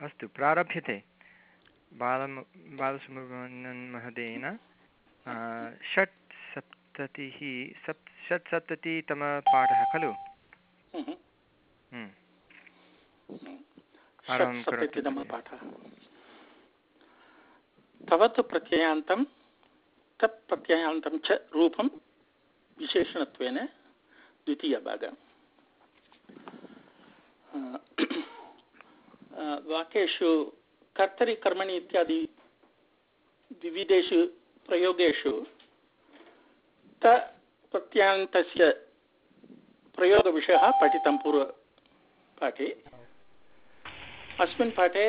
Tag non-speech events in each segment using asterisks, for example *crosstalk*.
अस्तु प्रारभ्यते। बालं बालसुब्रह्मण्यन् महोदयेन षट् सप्ततिः सप् षट् सप्ततितमपाठः खलु? हम्म। हम्म। तवत् प्रत्ययान्तं तत् प्रत्ययान्तं च रूपं विशेषणत्वेन द्वितीयभागः वाक्येषु कर्तरि कर्मणि इत्यादि विविधेषु प्रयोगेषु त प्रत्यान्तस्य प्रयोगविषयः पठितं पूर्वपाठे अस्मिन् पाठे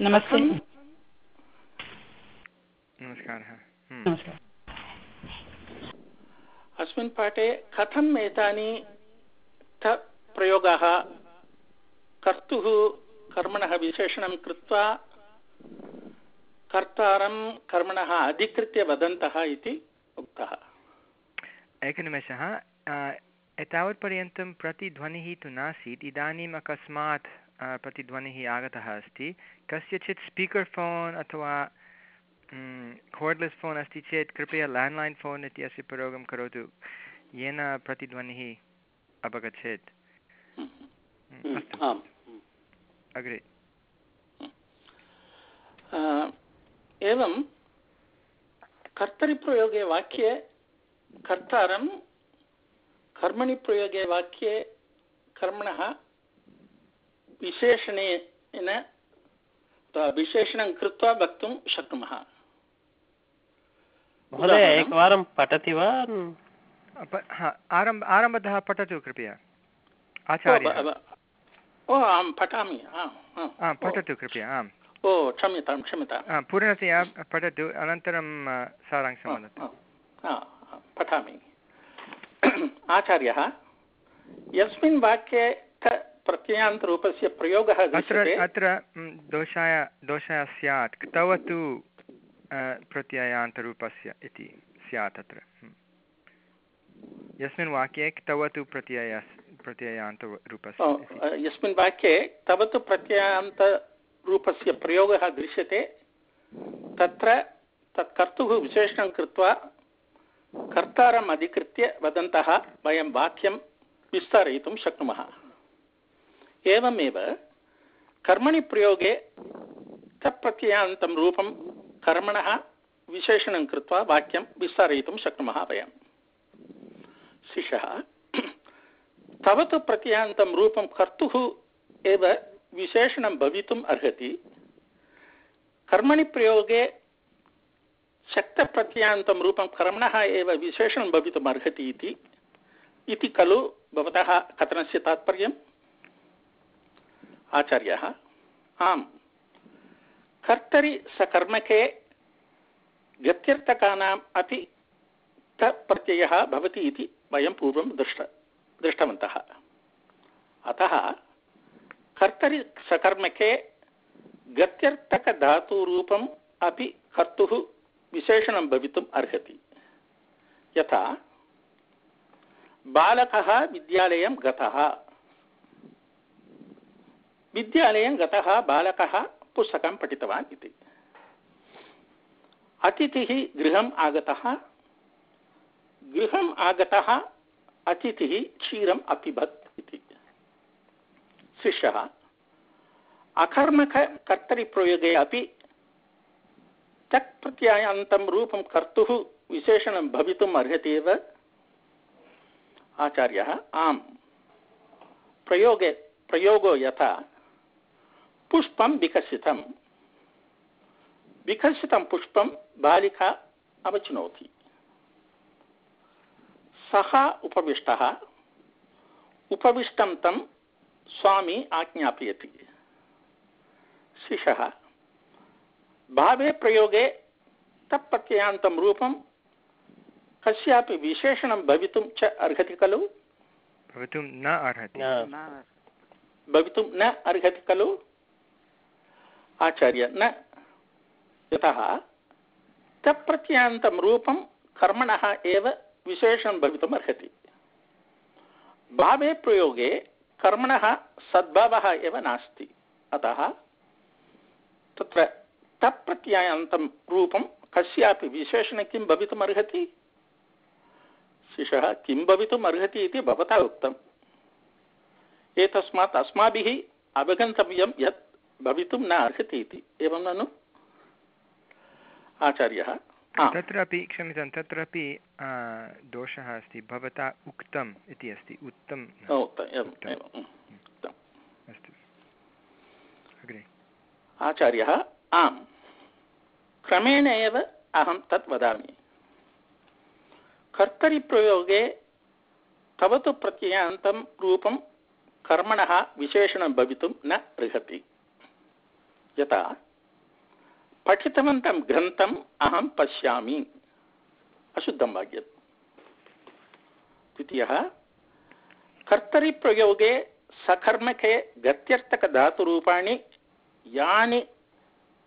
नमस्ते नमस्कारः। अस्मिन् पाठे कथम् एतानि प्रयोगाः कर्तुः कर्मणः विशेषणं कृत्वा कर्तारं कर्मणः अधिकृत्य वदन्तः इति उक्तः। एकनिमेषः एतावत्पर्यन्तं प्रतिध्वनिः तु नासीत् इदानीम् अकस्मात् प्रतिध्वनिः आगतः अस्ति। कस्यचित् स्पीकर् फ़ोन् अथवा कोर्ड्लेस् फ़ोन् अस्ति चेत् कृपया लेण्ड्लैन् फ़ोन् इत्यस्य प्रयोगं करोतु। येन प्रतिध्वनिः अपगच्छेत् अस्तु। अग्रे एवं कर्तरिप्रयोगे वाक्ये कर्तारं कर्मणि प्रयोगे वाक्ये कर्मणः विशेषणेन विशेषणं कृत्वा वक्तुं शक्नुमः महोदय एकवारं पठति वा? आरंभ आरम्भतः पठतु कृपया आचार्य ओ अहं पठामि पठतु कृपया आम्। ओ क्षम्यतां क्षम्यतां। पूर्णतया पठतु अनन्तरं सारांशं वदतु। पठामि। आचार्यः यस्मिन् वाक्ये प्रत्ययान्तरूपस्य प्रयोगः अत्र अत्र दोषाय दोषः स्यात्। तव तु प्रत्ययान्तरूपस्य इति स्यात् अत्र। यस्मिन् वाक्ये तव तु प्रत्यय प्रत्ययान्तरूपस्य यस्मिन् वाक्ये तव तु प्रत्ययान्तरूपस्य प्रयोगः दृश्यते। तत्र तत् कर्तुः विशेषणं कृत्वा कर्तारम् अधिकृत्य वदन्तः वयं वाक्यं विस्तारयितुं शक्नुमः। एवमेव कर्मणि प्रयोगे तत्प्रत्ययान्तं रूपं कर्मणः विशेषणं कृत्वा वाक्यं विस्तारयितुं शक्नुमः वयं शिशः तव तु प्रत्ययान्तं रूपं कर्तुः एव विशेषणं भवितुम् कर्मणि प्रयोगे शक्तप्रत्ययान्तं रूपं कर्मणः एव विशेषणं भवितुम् अर्हति इति। इति खलु भवतः कथनस्य तात्पर्यम् आचार्यः, आम्। कर्तरि सकर्मके गत्यर्थकानाम् अपि तप्रत्ययः भवति इति वयं पूर्वं दृष्ट। दृष्टवन्तः। अतः कर्तरि सकर्मके गत्यर्थकधातुरूपम् अपि कर्तुः विशेषणं भवितुम् अर्हति। यथा बालकः विद्यालयं गतः। विद्यालयं गतः बालकः पुस्तकं पठितवान् इति। अतिथिः गृहम् आगतः। गृहम् आगतः अतिथिः क्षीरम् अपिबत् इति। शिष्यः, अकर्मकर्तरिप्रयोगे अपि तत्प्रत्ययान्तं रूपं कर्तुः विशेषणं भवितुम् अर्हति एव? आचार्यः, आम्। प्रयोगे, प्रयोगो यथा। पुष्पं विकसितं विकसितं पुष्पं बालिका अवचिनोति। सः उपविष्टः। उपविष्टं तं स्वामी आज्ञापयति। शिशः भावे प्रयोगे तत्प्रत्ययान्तं रूपं कस्यापि विशेषणं भवितुं च अर्हति खलु? भवितुं न अर्हति। भवितुं न अर्हति खलु? आचार्य न। यतः तत्प्रत्ययान्तं रूपं कर्मणः एव विशेषणं भवितुम् अर्हति भावे प्रयोगे कर्मणः सद्भावः एव नास्ति अतः तत्र तप्रत्ययान्तं रूपं कस्यापि विशेषणे किं भवितुमर्हति शिशः किं भवितुम् अर्हति इति भवता उक्तम् एतस्मात् अस्माभिः अवगन्तव्यं यत् भवितुं न अर्हति इति एवं ननु आचार्यः हा, तत्रापि क्षम्यतां तत्रापि दोषः अस्ति भवता उक्तम् इति अस्ति उत्तम। अस्तु। अग्रे। आचार्यः आम्। क्रमेण एव अहं तत् वदामि। कर्तरिप्रयोगे तव तु प्रत्ययान्तं रूपं कर्मणः विशेषणं भवितुं न अर्हति। यथा पठितवन्तं ग्रन्थम् अहं पश्यामि। अशुद्धं वाक्यम् द्वितीयः, कर्तरिप्रयोगे सकर्मके गत्यर्थकधातुरूपाणि यानि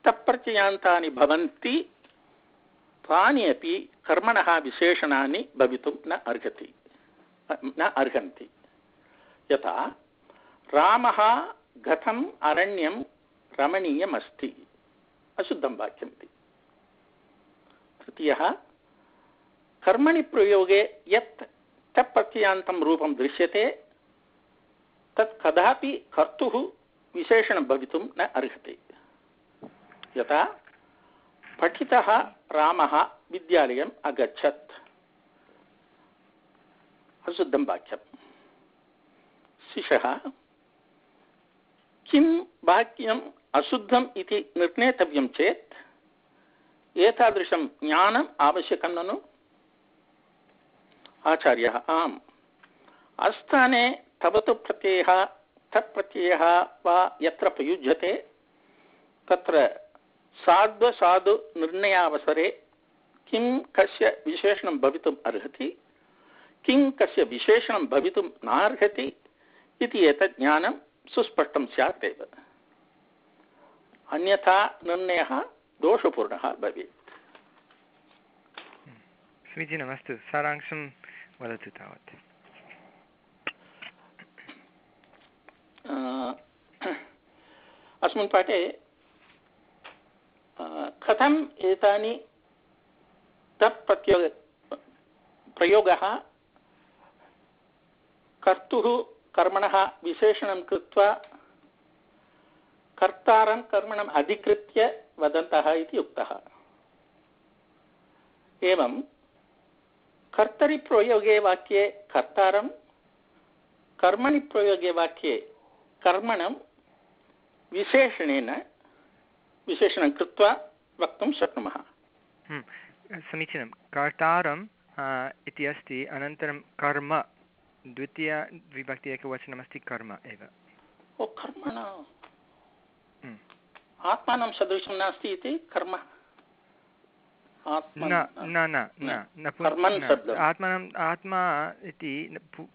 तप्रत्ययान्तानि भवन्ति, तानि अपि कर्मणः विशेषणानि भवितुं न अर्हति, न अर्हन्ति। यथा, रामः गतम् अरण्यं रमणीयमस्ति। अशुद्धं वाक्यमिति तृतीयः, कर्मणि प्रयोगे यत् तप्रत्ययान्तं रूपं दृश्यते, तत् कदापि कर्तुः विशेषणं भवितुं न अर्हति। यथा, पठितः रामः विद्यालयम् अगच्छत्। अशुद्धं वाक्यम्। शिशः, किं वाक्यम् अशुद्धम् इति निर्णेतव्यं चेत् एतादृशं ज्ञानम् आवश्यकं ननु। आचार्यः, आम्। अस्थाने तव तु प्रत्ययः तत्प्रत्ययः वा यत्र प्रयुज्यते, तत्र साध्वसाधु निर्णयावसरे किं कस्य विशेषणं भवितुम् अर्हति, किं कस्य विशेषणं भवितुं नार्हति इति एतत् ज्ञानं सुस्पष्टं स्यात् एव। अन्यथा निर्णयः दोषपूर्णः भवेत्। समीचीनमस्तु सारांशं वदतु तावत्। अस्मिन् पाठे कथम् एतानि तत्प्रत्यो प्रयोगः कर्तुः कर्मणः विशेषणं कृत्वा कर्तारं कर्मणम् अधिकृत्य वदन्तः इति उक्तः। एवं कर्तरिप्रयोगे वाक्ये कर्तारं कर्मणि प्रयोगे वाक्ये कर्मणं विशेषणेन विशेषणं कृत्वा वक्तुं शक्नुमः। हम्म, समीचीनं। कर्तारम् इति अस्ति अनन्तरं कर्म द्वितीय विभक्ति एकवचनमस्ति कर्म एव। ओ कर्म न हम्म। आत्मानं सदृशं नास्ति इति कर्म। आत्मानम् आत्मा इति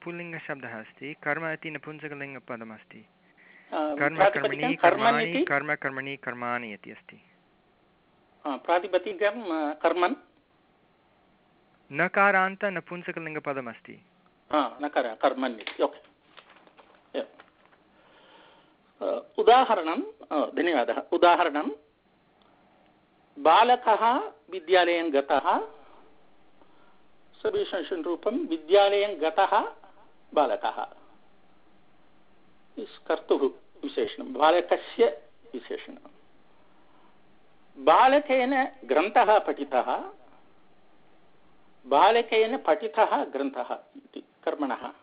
पुल्लिङ्गशब्दः अस्ति कर्म इति नपुंसकलिङ्गपदमस्ति कर्म कर्मणि कर्माणि कर्म कर्मणि कर्माणि इति अस्ति। प्रातिपदिकं कर्मन्? नकारान्त नपुंसकलिङ्गपदमस्ति हा कर्मन् इति ओके एवम्। आ, उदाहरणं धन्यवादः, उदाहरणं, बालकः विद्यालयं गतः सविशेषण रूपं विद्यालयं गतः, बालकः। कर्तुः विशेषणं, बालकस्य विशेषणं। बालकेन ग्रन्थः पठितः, बालकेन पठितः ग्रन्थः इति, कर्मणः।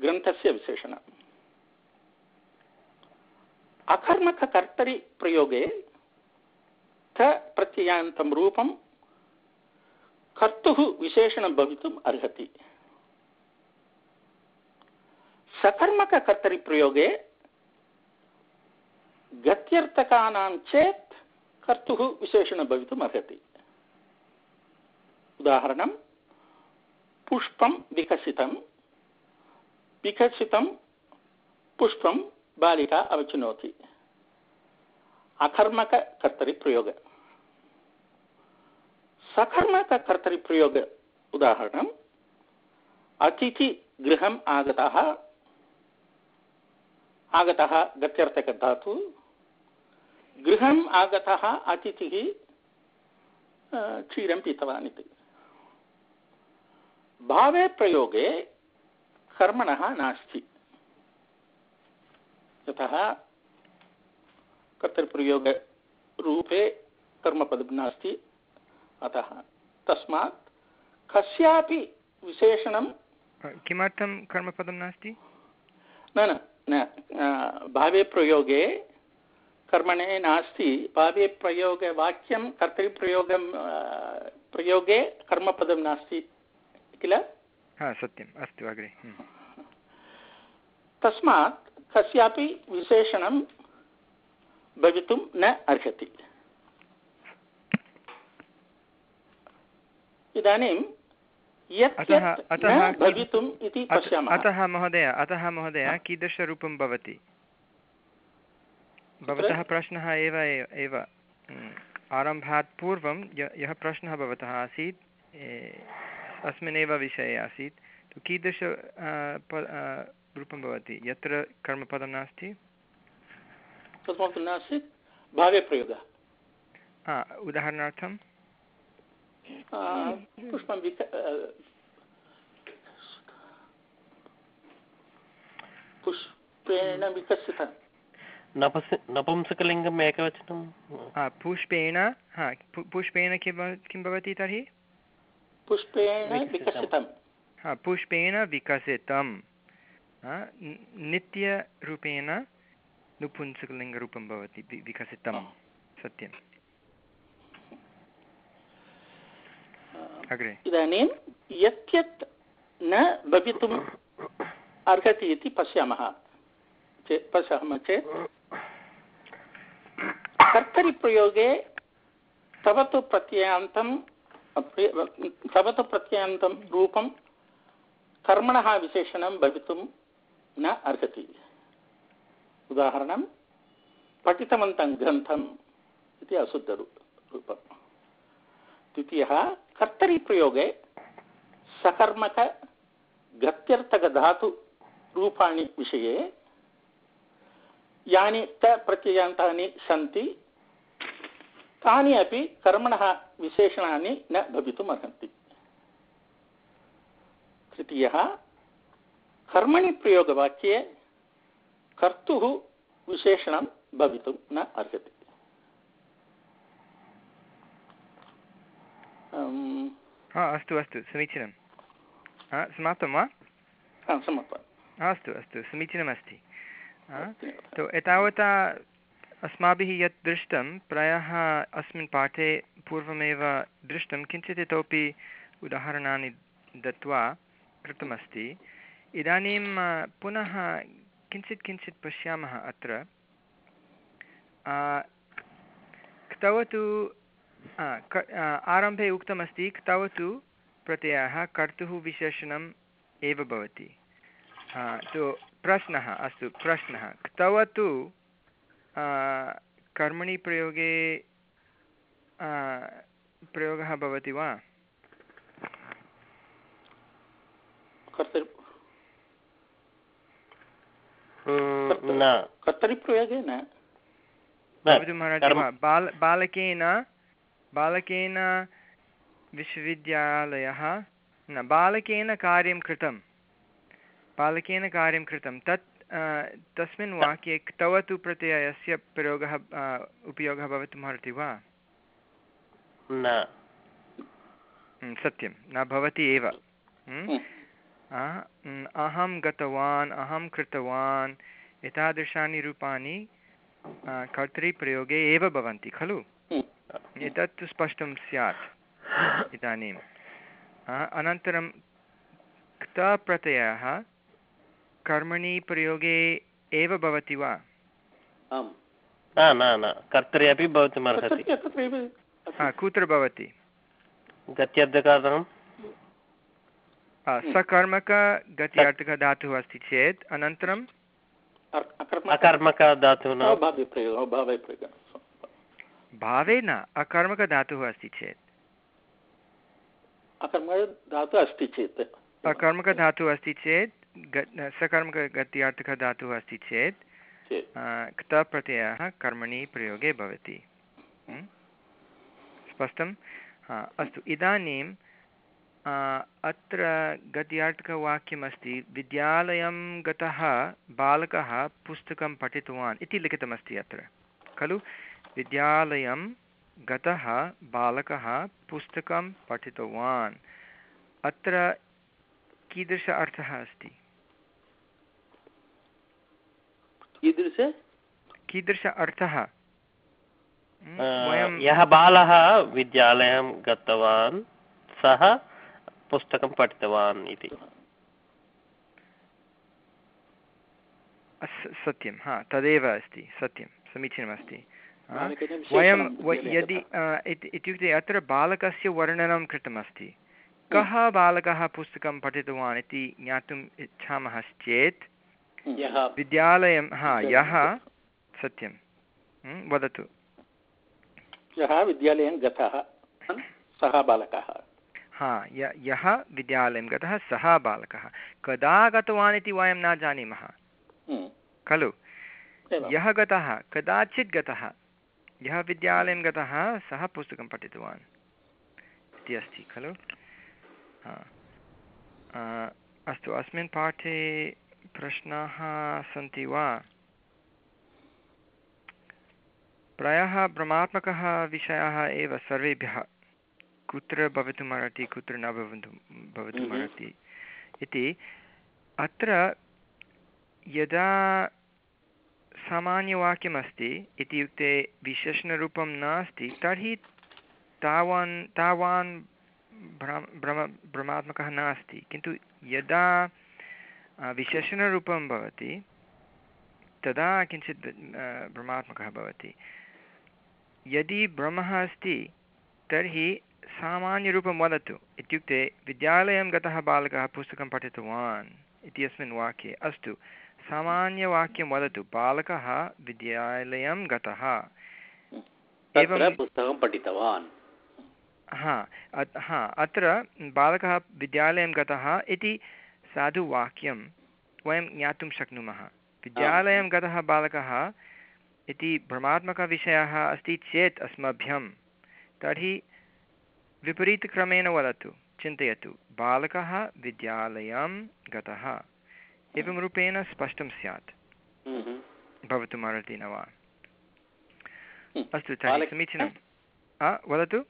ग्रन्थस्य विशेषणम्। अकर्मककर्तरिप्रयोगे थ प्रत्ययान्तं रूपं कर्तुः विशेषणं भवितुम् अर्हति। सकर्मककर्तरिप्रयोगे गत्यर्थकानां चेत् कर्तुः विशेषणं भवितुम् अर्हति। उदाहरणं, पुष्पं विकसितं विकसितं पुष्पं बालिका अवचिनोति। अकर्मककर्तरिप्रयोग। सकर्मककर्तरिप्रयोग उदाहरणम् अतिथिगृहम् आगतः आगतः गत्यर्थकधातु, गृहम् आगतः अतिथिः क्षीरं पीतवान् इति भावे प्रयोगे कर्मणः नास्ति। यतः कर्तृप्रयोगरूपे कर्मपदं नास्ति। अतः तस्मात् कस्यापि विशेषणं किमर्थं कर्मपदं नास्ति? न न न भावे प्रयोगे कर्मणे नास्ति। भावे प्रयोगे वाक्यं कर्तरिप्रयोगं अ, प्रयोगे कर्मपदं नास्ति किल? हा सत्यम् अस्तु अग्रे हम्म। तस्मात् कस्यापि विशेषणं भवितुं न अर्हति। इदानीं अतः- अतः भवितुम् इति पश्यामः। अतः महोदय अतः महोदय कीदृशरूपं भवति? भवतः प्रश्नः एव एव हम्म, आरम्भात् पूर्वं यः प्रश्नः भवतः आसीत् अस्मिन्नेव विषये आसीत्। तु कीदृश रूपं भवति? यत्र कर्मपदं नास्ति? भावे प्रयोगः उदाहरणार्थं? पुष्पं पुष्पेण विकसितं। नपुंसकलिङ्गम् एकवचनं? पुष्पेण हा पुष्पेण किं किं भवति तर्हि? पुष्पेण विकसितं। हा पुष्पेण विकसितं हा, नित्यरूपेण नुपुंसकलिङ्गरूपं भवति विकसितं सत्यम्। अग्रे। इदानीं यत् यत् न भवितुम् अर्हति इति पश्यामः। चेत् पश्यामः चेत् कर्तरिप्रयोगे तव तु प्रत्ययान्तं तव तु प्रत्ययान्तं रूपं कर्मणः विशेषणं भवितुं न अर्हति। उदाहरणं, पठितवन्तं ग्रन्थम् इति अशुद्धरू रूपम्। द्वितीयः, कर्तरिप्रयोगे सकर्मक गत्यर्थकधातुरूपाणि विषये यानि त सन्ति तानि अपि कर्मणः विशेषणानि न भवितुम् अर्हन्ति। तृतीयः कर्मणि प्रयोगवाक्ये कर्तुः विशेषणं भवितुं न अर्हति। हा अस्तु अस्तु समीचीनं। समाप्तं वा? हा, अस्तु अस्तु समीचीनमस्ति। तो एतावता अस्माभिः यत् दृष्टं प्रायः अस्मिन् पाठे पूर्वमेव दृष्टं किञ्चित् इतोपि उदाहरणानि दत्वा कृतमस्ति इदानीं पुनः किञ्चित् किञ्चित् पश्यामः अत्र। अ, क्तवतु अ, क- अ, आरम्भे उक्तमस्ति क्तवतु प्रत्ययः कर्तुः विशेषणम् एव भवति। तु प्रश्नः अस्तु प्रश्नः। क्तवतु आ, कर्मणि प्रयोगे प्रयोगः भवति वा? न। कर्तरिप्रयोगे बाल बालकेन बालकेन विश्वविद्यालयः न बालकेन कार्यं कृतं। बालकेन कार्यं कृतं। तत् तस्मिन् वाक्ये क्तवतु प्रत्ययस्य प्रयोगः उपयोगः भवितुमर्हति वा न हम्म, सत्यं न भवति एव हम्म? हम्म, हम्म, अहं गतवान् अहं कृतवान् एतादृशानि रूपाणि कर्तरिप्रयोगे एव भवन्ति खलु हम्म, एतत् तु स्पष्टं स्यात् इदानीम् अनन्तरं क्तप्रत्ययः कर्मणि प्रयोगे एव भवति वा? आम्। न न न कर्तरि अपि भवितुमर्हति कुत्र भवति? गत्यर्थकारणं आ, सकर्मकगत्यार्थकः धातुः अस्ति चेत् अनन्तरं? भावे न। अकर्मकधातुः अस्ति चेत्। अकर्मक धातुः अस्ति चेत्। अकर्मकधातुः अस्ति चेत् सकर्मकगत्यार्थकः धातुः अस्ति चेत् क्तप्रत्ययः कर्मणि प्रयोगे भवति। हं? स्पष्टं अस्तु इदानीं अत्र गद्यार्थकवाक्यमस्ति विद्यालयं गतः बालकः पुस्तकं पठितवान् इति लिखितमस्ति अत्र। खलु? विद्यालयं गतः बालकः पुस्तकं पठितवान्। अत्र कीदृश अर्थः अस्ति? कीदृश? कीदृश अर्थः? यः बालः विद्यालयं गतवान् सः पुस्तकं पठितवान् इति। सत्यं हा तदेव अस्ति सत्यं समीचीनमस्ति। वयं यदि इत्युक्ते अत्र बालकस्य वर्णनं कृतमस्ति। कः बालकः पुस्तकं पठितवान् इति ज्ञातुम् इच्छामः चेत् विद्यालयं हा यः सत्यं। वदतु। यः विद्यालयं गतः सः बालकः। हा य यः विद्यालयं गतः सः बालकः। कदा गतवान् इति वयं न जानीमः। खलु। यः गतः कदाचित् गतः यः विद्यालयं गतः सः पुस्तकं पठितवान् इति अस्ति खलु? अस्तु अस्मिन् पाठे प्रश्नाः सन्ति वा? प्रायः भ्रमात्मकः विषयः एव सर्वेभ्यः। कुत्र भवितुमर्हति कुत्र न भवितुं भवितुमर्हति इति। अत्र यदा सामान्यवाक्यमस्ति इत्युक्ते विशेषणरूपं नास्ति तर्हि तावान् तावान् भ्रम भ्रम भ्रमात्मकः नास्ति। किन्तु यदा विशेषणरूपं भवति तदा किञ्चित् भ्रमात्मकः भवति। यदि भ्रमः अस्ति तर्हि सामान्यरूपं वदतु। इत्युक्ते विद्यालयं गतः बालकः पुस्तकं पठितवान् इति अस्मिन् वाक्ये। अस्तु सामान्यवाक्यं वदतु। बालकः विद्यालयं गतः। एवं पुस्तकं पठितवान्। हा हा अत्र बालकः विद्यालयं गतः इति साधुवाक्यं वयं ज्ञातुं शक्नुमः। विद्यालयं गतः बालकः इति भ्रमात्मकविषयः अस्ति चेत् अस्मभ्यं। तर्हि विपरीतक्रमेण वदतु चिन्तयतु बालकः विद्यालयं गतः। एवं रूपेण स्पष्टं स्यात्। हम्म। भवितुमर्हति न वा हम्म। अस्तु तर्हि बालक- समीचीनं आ, वदतु। पुनः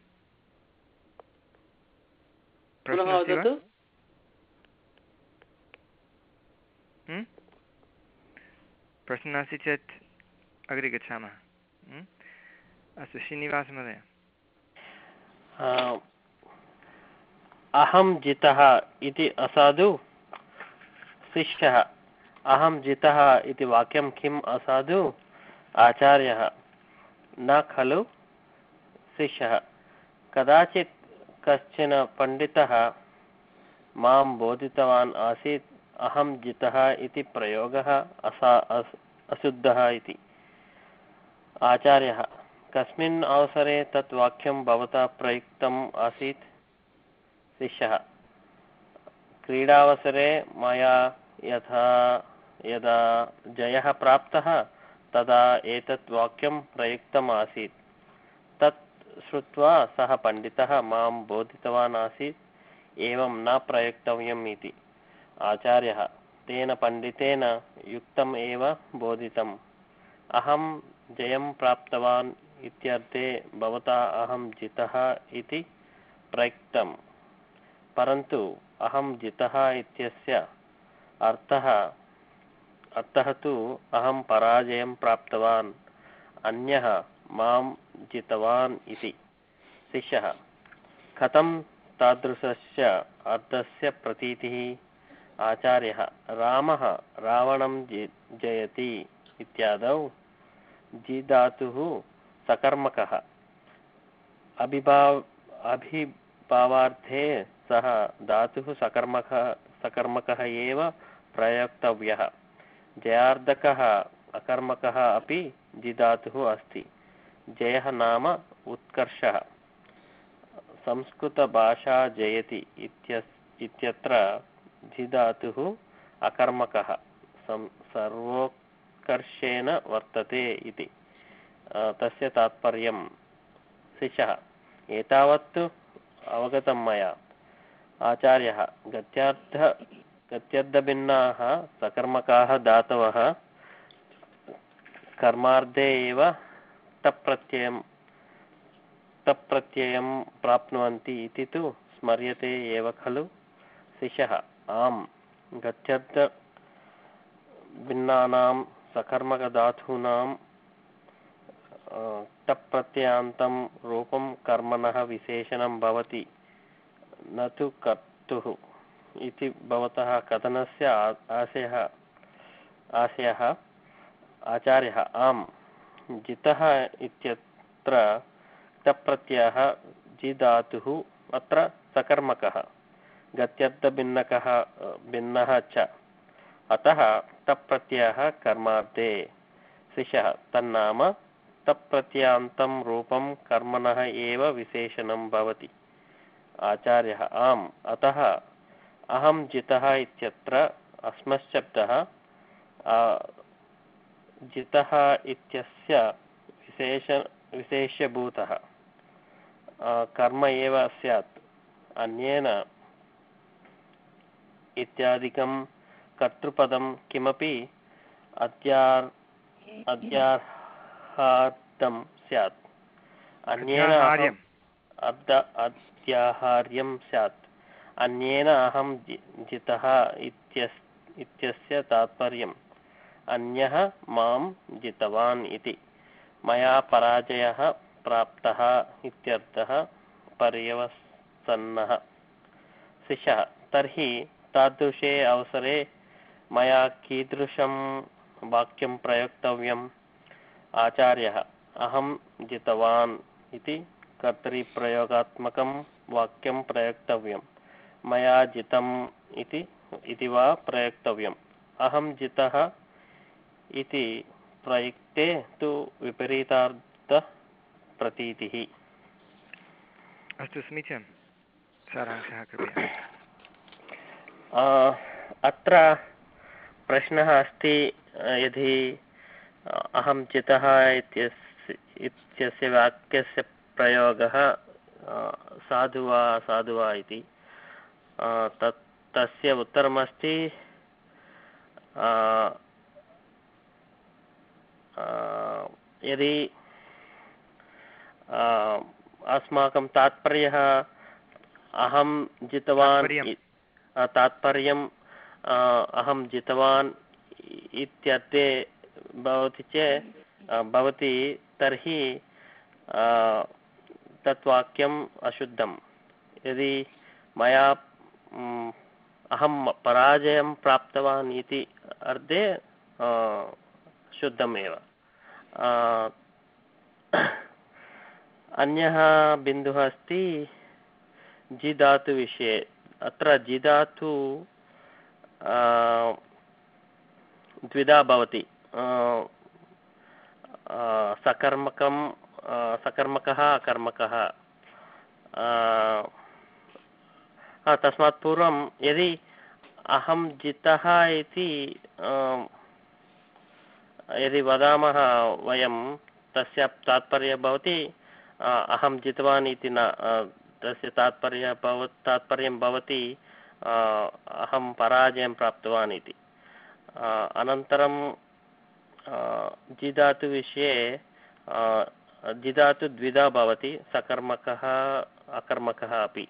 प्रश्नः अस्ति वा? वदतु हं? प्रश्नः नास्ति चेत् अग्रे गच्छामः? अस्तु श्रीनिवासमहोदय अहं जितः इति असाधु शिष्यः अहं जितः इति वाक्यं किम् असाधु आचार्यः न खलु शिष्यः कदाचित् कश्चन पण्डितः माँ बोधितवान् आसीत् अहं जितः इति प्रयोगः अस् अशुद्धः इति। आचार्यः, कस्मिन् अवसरे तत् वाक्यं भवता प्रयुक्तम् आसीत्? शिष्यः, क्रीडावसरे मया यथा यदा जयः प्राप्तः, तदा एतत् वाक्यं प्रयुक्तम् आसीत्। तत् श्रुत्वा सः पण्डितः माँ बोधितवान् आसीत्, एवं न प्रयुक्तव्यम् इति। आचार्यः। तेन पण्डितेन युक्तम् एव बोधितम्। अहं जयं प्राप्तवान् इत्यर्थे भवता अहं जितः इति प्रयुक्तं परन्तु अहं जितः इत्यस्य अर्थः अर्थः तु अहं पराजयं प्राप्तवान्, अन्यः माँ जितवान् इति। शिष्यः, कथं तादृशस्य अर्थस्य प्रतीतिः? आचार्यः। रावणं जि, जयति इत्यादौ। सकर्मकः। अभिभाव, अभिभावार्थे सः धातुः सकर्मकः सकर्मकः एव प्रयोक्तव्यः। जयार्धकः अकर्मकः अपि जिधातुः अस्ति। जयः नाम उत्कर्षः। संस्कृतभाषा जयति इत्यस्, इत्यत्र जिधातुः अकर्मकः। सं सर्वो उत्कर्षेण वर्तते इति। तस्य तात्पर्यं शिशः। एतावत् अवगतं मया। आचार्यः, गत्यार्थ गत्यर्थभिन्नाः सकर्मकाः धातवः कर्मार्धे एव तप्रत्ययं तप्रत्ययं प्राप्नुवन्ति इति तु स्मर्यते एव खलु शिशः। आम् गत्यर्थ भिन्नानां सकर्मकधातूनां अ, टप्रत्ययान्तं रूपं कर्मणः विशेषणं भवति न तु कर्तुः इति भवतः कथनस्य आशयः आशयः आचार्यः। आम् जितः इत्यत्र टप्रत्ययः जिधातुः अत्र सकर्मकः। गत्यर्थभिन्नकः भिन्नः च। अतः तप्रत्ययः कर्मार्थे। शिशः तन्नाम तप्रत्ययान्तं रूपं कर्मणः एव विशेषणं भवति। आचार्यः, आम्। अतः अहं जितः इत्यत्र अस्मशब्दः जितः इत्यस्य विशेष, विशेष्यभूतः कर्म एव स्यात्। अन्येन इत्यादिकं कर्तृपदं किमपि अद्यार् अद्याहार्थं स्यात्। अन्येन अद्याहार्यं स्यात्। अन्येन अहं जितः इत्यस् इत्यस्य तात्पर्यम्। अन्यः माँ जितवान् इति। मया पराजयः प्राप्तः इत्यर्थः पर्यवसन्नः। शिशः। तर्हि तादृशे अवसरे मया कीदृशं वाक्यं प्रयोक्तव्यम्। आचार्यः, अहं जितवान् इति कर्तरिप्रयोगात्मकं वाक्यं प्रयोक्तव्यं। मया जितम् इति इति वा प्रयोक्तव्यम्। अहं जितः इति प्रयुक्ते तु विपरीतार्थप्रतीतिः। अस्तु, समीचीनं। सारांशः कृपया अत्र प्रश्नः अस्ति यदि अहं जितः इत्यस्य इत्यस्य वाक्यस्य प्रयोगः साधु वा असाधु वा इति तत् तस्य उत्तरमस्ति यदि अस्माकं तात्पर्यः अहं जितवान् तात्पर्यं अ, अहं जितवान् इत्यर्थे भवति चेत् भवति तर्हि तत् वाक्यम् अशुद्धं यदि मया अहं पराजयं प्राप्तवान् इति अर्थे शुद्धमेव। अन्यः बिन्दुः अस्ति अत्र जिधातु द्विधा भवति। सकर्मकं सकर्मकः, अकर्मकः। तस्मात् पूर्वं यदि अहं जितः इति यदि वदामः वयं, तस्य तात्पर्यः भवति अहं जितवान् इति न तस्य तात्पर्यः भव तात्पर्यं भवति अहं पराजयं प्राप्तवान् इति। अनन्तरं जिधातुविषये जिधातु द्विधा भवति, सकर्मकः, अकर्मकः अपि।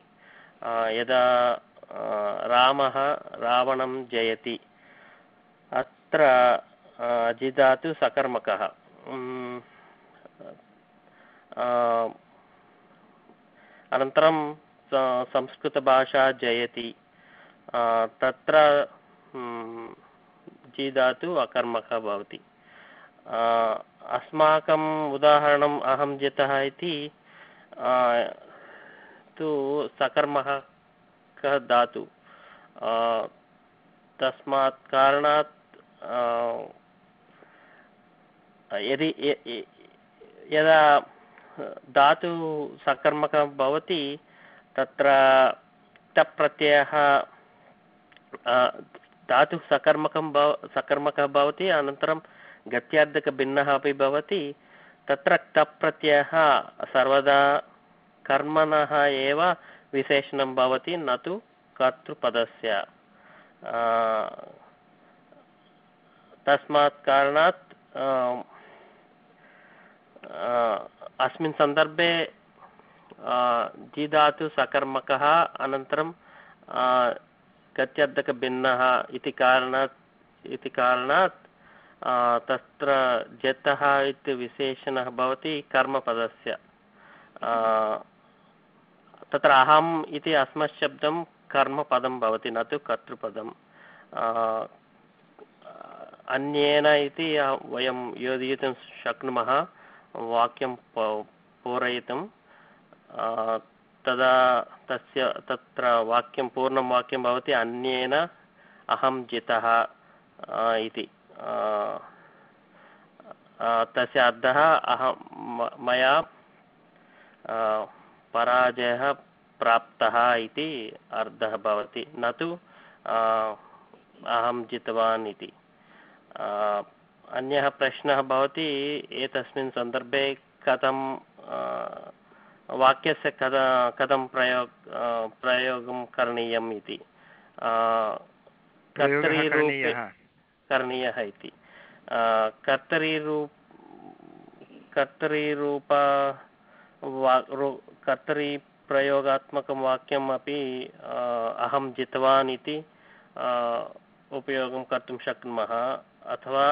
यदा रामः रावणं जयति, अत्र जिधातु सकर्मकः। अनन्तरं संस्कृतभाषा जयति। तत्र उम्, जिधातु अकर्मकः भवति। अस्माकम् उदाहरणम् अहं जितः इति तु सकर्मः कः धातु? तस्मात् कारणात् यदि यदा धातु सकर्मकः भवति तत्र अ, धातुः सकर्मकं भव सकर्मकः भवति अनन्तरं सर्वदा कर्मणः एव विशेषणं भवति न तु कर्तृपदस्य। तस्मात् अस्मिन् सन्दर्भे जिधातु सकर्मकः अनन्तरं गत्यर्धकभिन्नः इति कारणात् इति कारणात् तत्र जतः इति विशेषणः भवति कर्मपदस्य। तत्र अहम् इति अस्मशब्दं कर्मपदं भवति, न तु कर्तृपदम् अन्येन इति वयं योजयितुं शक्नुमः। वाक्यं पूरयितुं तदा तस्य, तत्र वाक्यं, पूर्णं वाक्यं भवति, अन्येन अहं जितः इति तस्य अर्थः अहं मया पराजयः प्राप्तः इति अर्थः भवति, न तु अहं जितवान् इति अन्यः प्रश्नः भवति एतस्मिन् सन्दर्भे कथं वाक्यस्य कदा कथं प्रयोग प्रयोगं करणीयम् इति। कर्तरीरूपे करणीयः। इति। कर्तरीरूप कर्तरीरूप कर्तरीप्रयोगात्मकं वाक्यम् अपि अहं जितवान् इति उपयोगं कर्तुं शक्नुमः। अथवा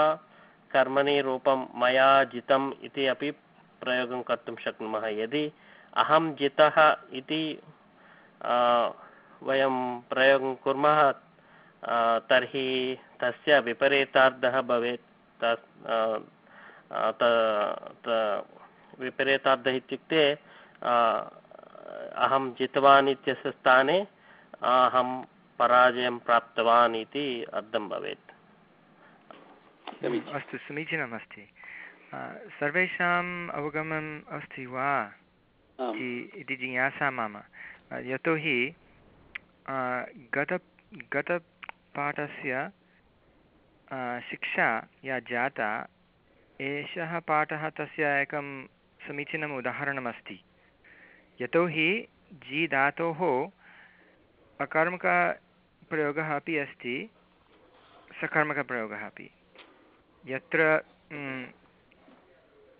कर्मणि रूपं मया जितम् इति अपि प्रयोगं कर्तुं शक्नुमः। यदि अहं जितः इति वयं प्रयोगं कुर्मः तर्हि तस्य विपरीतार्थः भवेत्। विपरीतार्थः इत्युक्ते अहं जितवान् इत्यस्य स्थाने अहं पराजयं प्राप्तवान् इति अर्थं भवेत्। अस्तु समीचीनम् अस्ति सर्वेषाम् अवगमनम् अस्ति वा? इति जिज्ञासा मम। यतोहि गत गतपाठस्य शिक्षा या जाता एषः पाठः तस्य एकं समीचीनम् उदाहरणमस्ति। यतोहि जि धातोः अकर्मकप्रयोगः अपि अस्ति सकर्मकप्रयोगः अपि। यत्र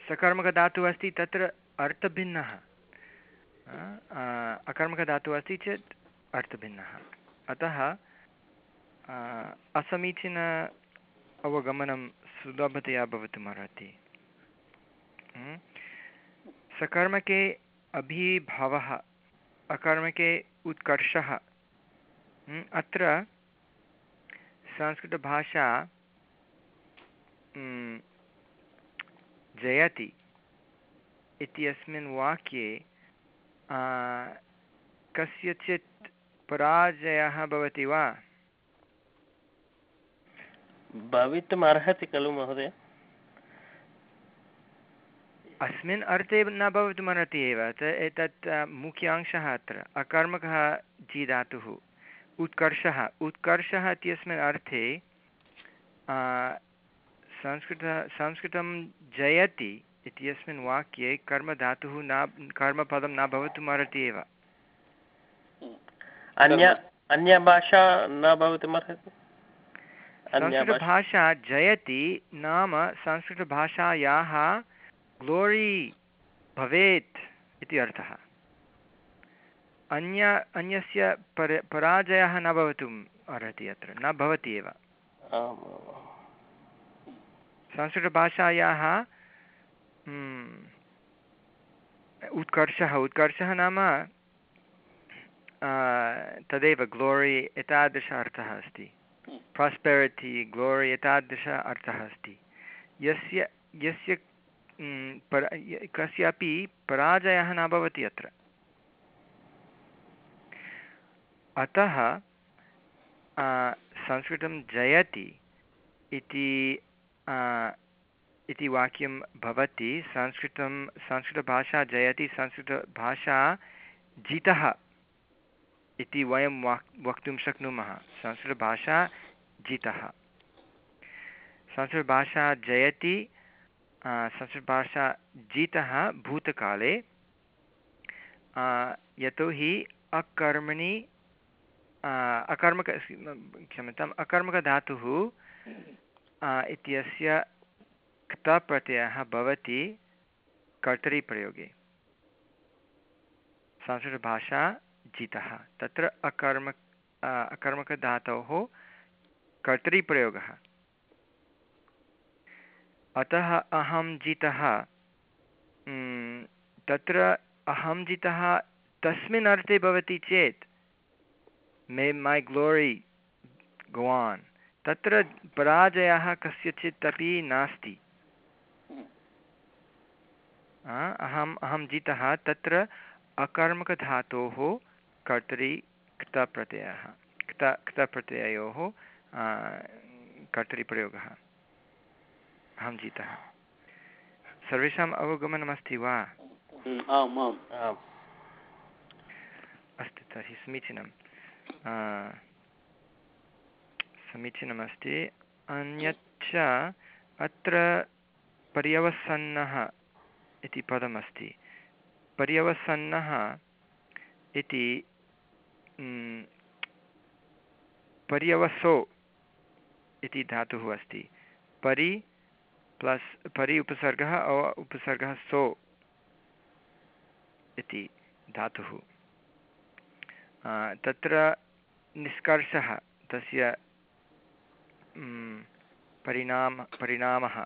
सकर्मकधातुः अस्ति, तत्र अर्थभिन्नः। अकर्मकधातुः अस्ति चेत् अर्थभिन्नः। अतः असमीचीन अवगमनं सुलभतया भवितुमर्हति। सकर्मके अभिभावः, अकर्मके उत्कर्षः अत्र संस्कृतभाषा जयति इत्यस्मिन् वाक्ये कस्यचित् पराजयः भवति वा? भवितुम् अर्हति खलु महोदय। अस्मिन् अर्थे न भवितुमर्हति एव। एतत् मुख्यांशः अत्र। अकर्मकः जी धातुः उत्कर्षः। उत्कर्षः इत्यस्मिन् अर्थे संस्कृत संस्कृतं जयति इत्यस्मिन् वाक्ये कर्मधातुः न कर्मपदं न भवितुमर्हति एव। अन्य अन्यभाषा न भवितुमर्हति? संस्कृतभाषा जयति नाम संस्कृतभाषायाः ग्लोरी भवेत् इति अर्थः। अन्य अन्यस्य पर पराजयः न भवितुम् अर्हति अत्र न भवति एव। संस्कृतभाषायाः उत्कर्षः उत्कर्षः नाम तदेव ग्लोरि एतादृश अर्थः अस्ति। प्रास्पेरिटि ग्लोरि एतादृश अर्थः अस्ति। यस्य यस्य पर कस्यापि पराजयः न भवति अत्र। अतः संस्कृतं जयति इति इति वाक्यं भवति, संस्कृतं, संस्कृतभाषा जयति, संस्कृतभाषा जितः इति वयं वाक्, वक्तुं शक्नुमः, संस्कृतभाषा जितः। संस्कृतभाषा जयति संस्कृतभाषा जितः भूतकाले यतोहि अकर्मणि अकर्मक, क्षम्यताम्, अकर्मकधातुः इत्यस्य क्तप्रत्ययः भवति कर्तरिप्रयोगे। संस्कृतभाषा जितः। तत्र अकर्म अकर्मकधातोः कर्तरिप्रयोगः। अतः अहं जितः तत्र अहं जितः तस्मिन् अर्थे भवति चेत् मे मै ग्लोरि गोवान् तत्र पराजयः कस्यचित् अपि नास्ति। अहम् अहं जितः तत्र अकर्मकधातोः कर्तरि क्तप्रत्ययः क्त क्तप्रत्ययोः कर्तरिप्रयोगः। अहं जितः। सर्वेषाम् अवगमनमस्ति वा? अस्तु तर्हि समीचीनं समीचीनमस्ति। अन्यच्च अत्र पर्यवसन्नः इति पदमस्ति। पर्यवसन्नः इति पर्यवसो इति धातुः अस्ति। परि प्लस्, परि उपसर्गः, अव उपसर्गः सो इति धातुः। तत्र निष्कर्षः, तस्य परिणाम परिणामः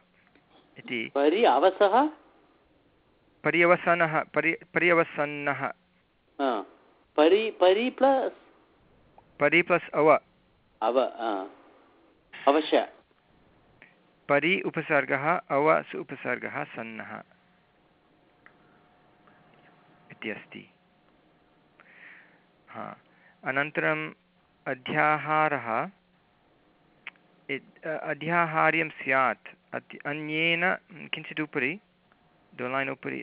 इति। परि अवसः पर्यवसनः परि पर्यवसन्नः। परि परि प्लस्? परि प्लस् अव। अव अवश्य परि उपसर्गः अव उपसर्गः सन्नः इति अस्ति। हा। अनन्तरम् अध्याहारः। अध्याहार्यं स्यात्। अति अन्येन किञ्चित् उपरि दोलैन् उपरि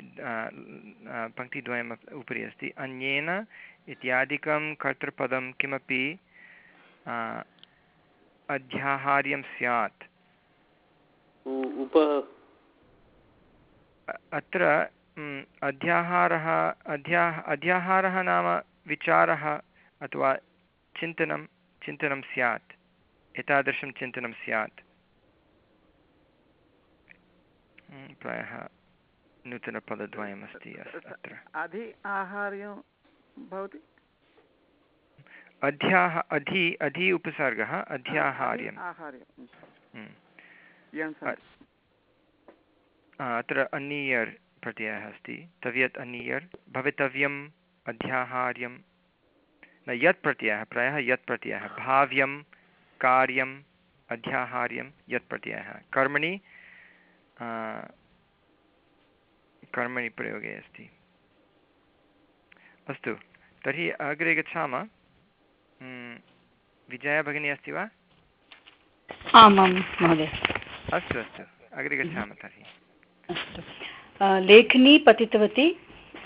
पङ्क्तिद्वयम् उपरि अस्ति। अन्येन इत्यादिकं कर्तृपदं किमपि अध्याहार्यं स्यात्। उप। अत्र अध्याहारः अध्या अध्याहारः नाम विचारः अथवा चिन्तनं चिन्तनं स्यात्। एतादृशं चिन्तनं स्यात्। प्रायः नूतनपदद्वयमस्ति अत्र। अधि आहार्यं भवति? अध्याः अधि अधि उपसर्गः अध्याहार्यम्। अत्र अन्यर् प्रत्ययः अस्ति। तव्यत् अन्यर् भवितव्यम् अध्याहार्यं न यत् प्रत्ययः प्रायः यत् प्रत्ययः। भाव्यं कार्यम् अध्याहार्यं यत् प्रत्ययः। कर्मणि कर्मणि प्रयोगे अस्ति। अस्तु तर्हि अग्रे गच्छामः। विजया भगिनी अस्ति वा? आमां महोदय। अस्तु अस्तु अग्रे गच्छामः तर्हि। अस्तु। लेखनी पतितवती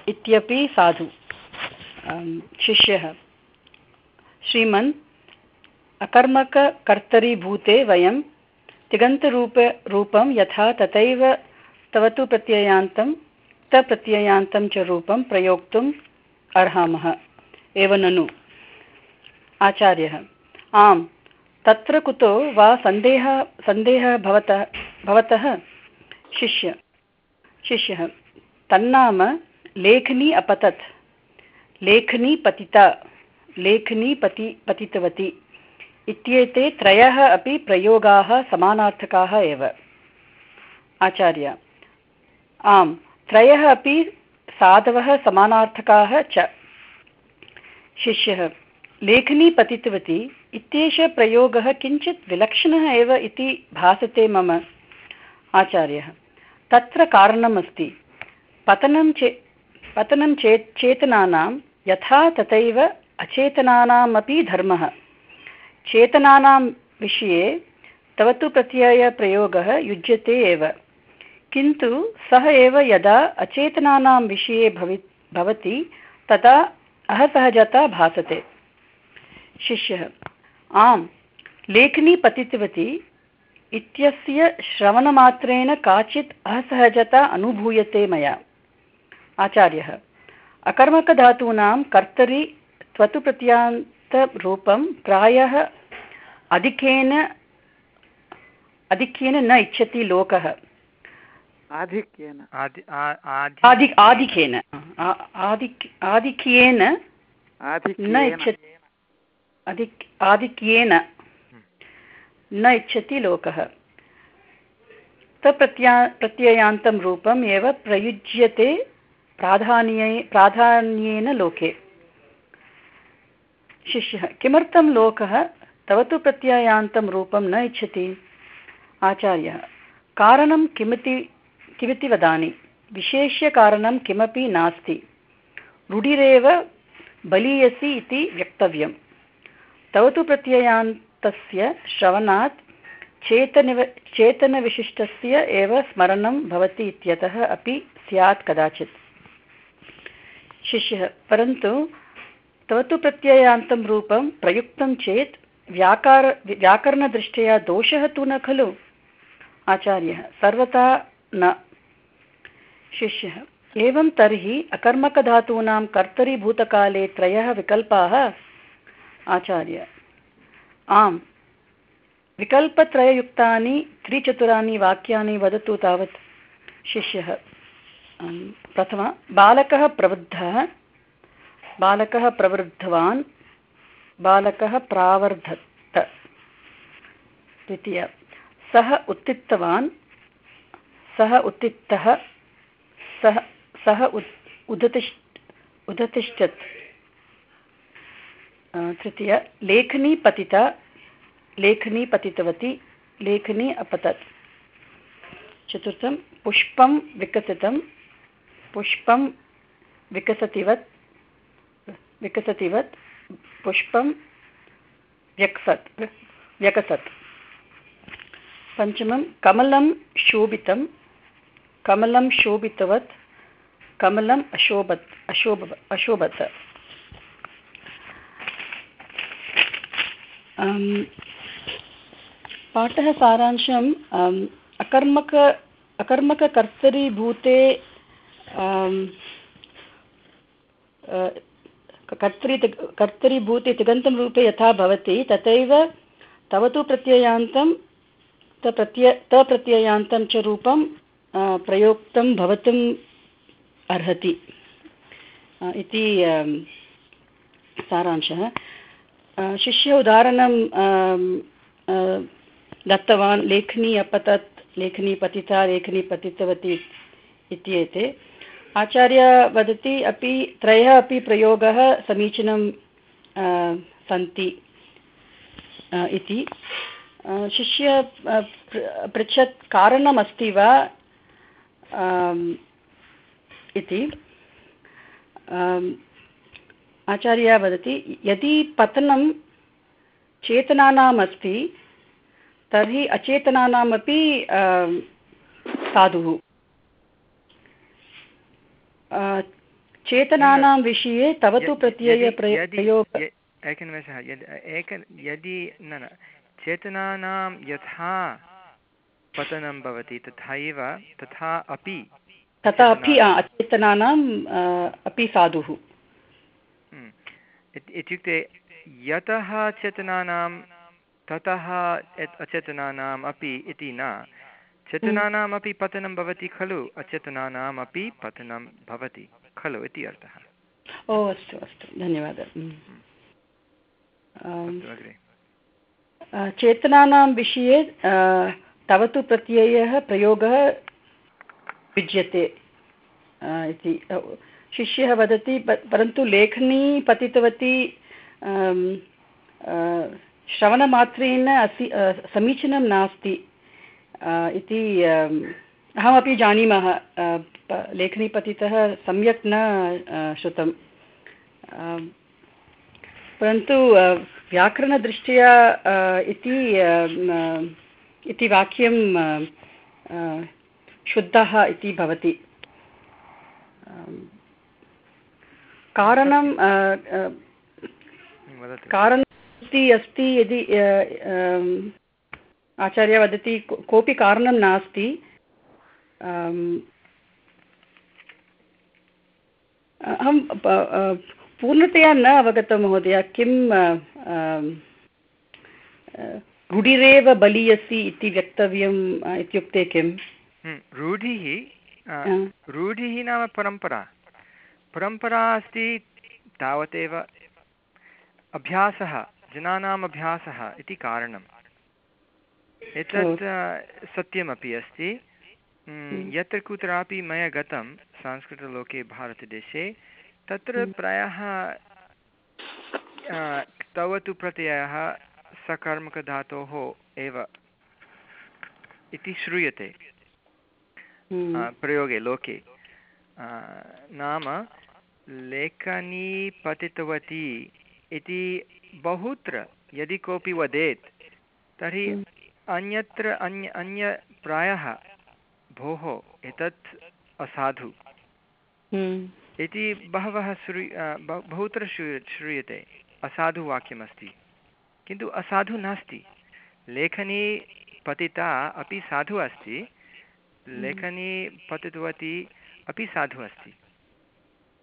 इत्यपि साधु। शिष्यः। श्रीमन् अकर्मककर्तरीभूते वयं तिङन्तरूप रूपं यथा तथैव तव तु प्रत्ययान्तं तप्रत्ययान्तं च रूपं प्रयोक्तुम् अर्हामः। एव ननु। आचार्यः, आम्, तत्र कुतो वा सन्देहः सन्देहः भवतः भवतः? शिष्य, शिष्यः, तन्नाम लेखनी अपतत्, लेखनी पतिता, लेखनी पति, पतितवती। इत्येते त्रयः अपि प्रयोगाः समानार्थकाः एव। आचार्य, आम्, त्रयः अपि साधवः समानार्थकाः च। शिष्यः, लेखनी पतितवती, इत्येषः प्रयोगः किञ्चित् विलक्षणः एव इति भासते मम। आचार्यः, तत्र कारणमस्ति। पतनं चे, पतनं चेत् चेतनानां यथा तथैव अचेतनानामपि धर्मः। चेतनानां विषये तव तु प्रत्ययप्रयोगः युज्यते एव। किन्तु सः एव यदा अचेतनानां विषये भवि, भवति, तदा अहसहजता भासते। शिष्यः, आम्, लेखनी पतितवती इत्यस्य श्रवणमात्रेण काचित् असहजता अनुभूयते मया। आचार्यः, अकर्मकधातूनां कर्तरि त्वतुप्रत्यान्तरूपं प्रायः अधिकेन अधिक्येन न इच्छति लोकः आधिक्येन आधिक्येन न इच्छति आधिक्येन न इच्छति लोकः तप्रत्या प्रत्ययान्तं रूपम् एव प्रयुज्यते प्राधान्ये प्राधान्येन लोके शिष्यः। किमर्थं लोकः तव तु प्रत्ययान्तं रूपं न इच्छति? आचार्यः, कारणं किमिति किमिति वदामि? विशेष्यकारणं किमपि नास्ति। रुढिरेव बलीयसि इति वक्तव्यं तव तु प्रत्ययान्तस्य श्रवणात् चेतनिव, चेतनविशिष्टस्य एव स्मरणं भवति इत्यतः अपि स्यात् कदाचित्। शिष्यः, परन्तु तव तु प्रत्ययान्तं रूपं प्रयुक्तं चेत् व्याकार व्याकरणदृष्ट्या दोषः तु न खलु। आचार्यः, सर्वथा न। शिष्यः, एवं तर्हि अकर्मकधातूनां कर्तरीभूतकाले त्रयः विकल्पाः? आचार्य, आम्। विकल्पत्रययुक्तानि त्रिचतुरानि वाक्यानि वदतु तावत्। शिष्यः प्रथम, बालकः प्रवृद्धः। बालकः प्रवृद्धवान्, बालकः प्रावर्धत द्वितीय। सः उत्थितवान् सः उत्थितः सः सः उदतिष्ठ, उदतिष्ठत्। तृतीय। लेखनी पतिता, लेखनी पतितवती, लेखनी अपतत्। चतुर्थं। पुष्पं विकसितं, पुष्पं विकसतिवत्। विकसतिवत् पुष्पं व्यक्सत् व्यकसत्। पञ्चमं कमलं शोभितं कमलं शोभितवत् कमलम् अशोभत् अशोभ अशोभत। अम्, पाठः सारांशम् अम्, अकर्मक अकर्मककर्तरीभूते अ, कर्तरि कर्तरीभूते तिगन्तं रूपे यथा भवति, तथैव तव तु प्रत्ययान्तं तप्रत्यय तप्रत्ययान्तं च रूपं प्रयोक्तं भवितुम् अर्हति। इति सारांशः। शिष्य उदाहरणं दत्तवान्, लेखनी अपतत्, लेखनी पतिता, लेखनी पतितवती इत्येते। आचार्य वदति अपि त्रयः अपि प्रयोगः समीचीनं सन्ति इति। शिष्य पृच्छत् कारणमस्ति वा इति। आचार्यः वदति, यदि पतनं चेतनानाम् अस्ति तर्हि अचेतनानामपि साधुः। चेतनानां विषये तव तु यदि- प्रत्यय यदि- एकनिमेषः एक न न चेतनानां यथा पतनं भवति तथैव तथा अपि तथा अपि आ, अचेतनानां आ, अपि साधुः। हम्म, इत्युक्ते यतः चेतनानां ततः अचेतनानाम् अपि इति न। चेतनानामपि पतनं भवति खलु अचेतनानाम् अपि पतनं भवति खलु इति अर्थः। ओ अस्तु अस्तु धन्यवादः। हम्म। चेतनानां विषये तव तु प्रत्ययः प्रयोगः युज्यते इति। शिष्यः वदति परन्तु लेखनी पतितवती श्रवणमात्रेण असि समीचीनं नास्ति। इति अहमपि जानीमः आ, प- लेखनी सम्यक् न श्रुतं परन्तु व्याकरणदृष्ट्या इति इति वाक्यं शुद्धः इति भवति। कारणं कारणम् इति अस्ति यदि आचार्य वदति को- कोऽपि कारणं नास्ति। अहं पूर्णतया न अवगतं महोदय किं रुडिरेव बलीयसि इति वक्तव्यम् इत्युक्ते हम्म, रूढिः रूढिः नाम परम्परा। परम्परा अस्ति तावदेव अभ्यासः जनानाम् अभ्यासः इति कारणम्। एतत् सत्यमपि अस्ति हम्म। यत्र कुत्रापि मया गतं संस्कृतलोके भारतदेशे तत्र हम्म। प्रायः तव तु प्रत्ययः सकर्मकधातोः एव इति श्रूयते हम्म, प्रयोगे लोके नाम लेखनी पतितवती इति बहुत्र यदि कोऽपि वदेत् तर्हि। अन्यत्र अन्य अन्य प्रायः भोः एतत् असाधु। हम्म, इति बहवः श्रू बहुत्र श्रूय श्रूयते। असाधुवाक्यमस्ति किन्तु असाधु नास्ति। लेखनी पतिता अपि साधु अस्ति। लेखनी पतितवती अपि साधु अस्ति।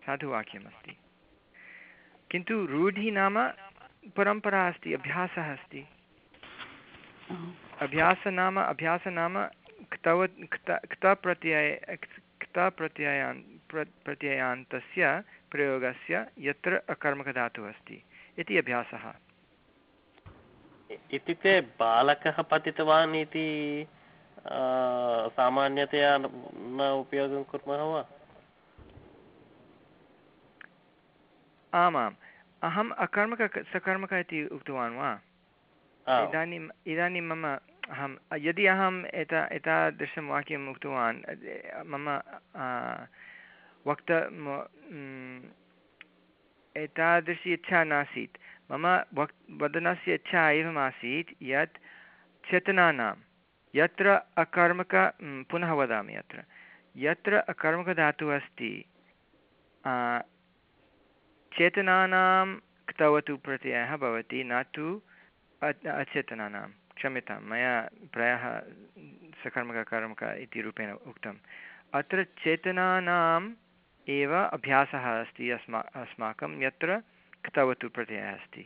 साधुवाक्यमस्ति किन्तु रूढि नाम परम्परा अस्ति अभ्यासः अस्ति। अभ्यास नाम अभ्यास नाम क्तव क्त क्तप्रत्यय क्तप्रत्ययान् प्र प्रत्ययान्तस्य प्रयोगस्य यत्र अकर्मकधातुः अस्ति इति अभ्यासः इत्युक्ते बालकः पतितवान् इति सामान्यतया न उपयोगं कुर्मः वा आमाम् अहम् अकर्मक सकर्मक इति उक्तवान् वा। इदानीम् इदानीं मम, अहं, यदि अहम् एता, एतादृशं वाक्यम् उक्तवान्, मम वक्त एतादृशी इच्छा नासीत्। मम वक्, वदनस्य इच्छा एवमासीत् यत् चेतनानां, यत्र अकर्मक पुनः वदामि अत्र। यत्र अकर्मकधातुः अस्ति चेतनानां क्तवतु प्रत्ययः भवति, न तु अचेतनानां क्षम्यतां मया प्रायः सकर्मककर्मक इति रूपेण उक्तम्। अत्र चेतनानाम् एव अभ्यासः अस्ति अस्मा अस्माकं यत्र क्तवतु प्रत्ययः अस्ति।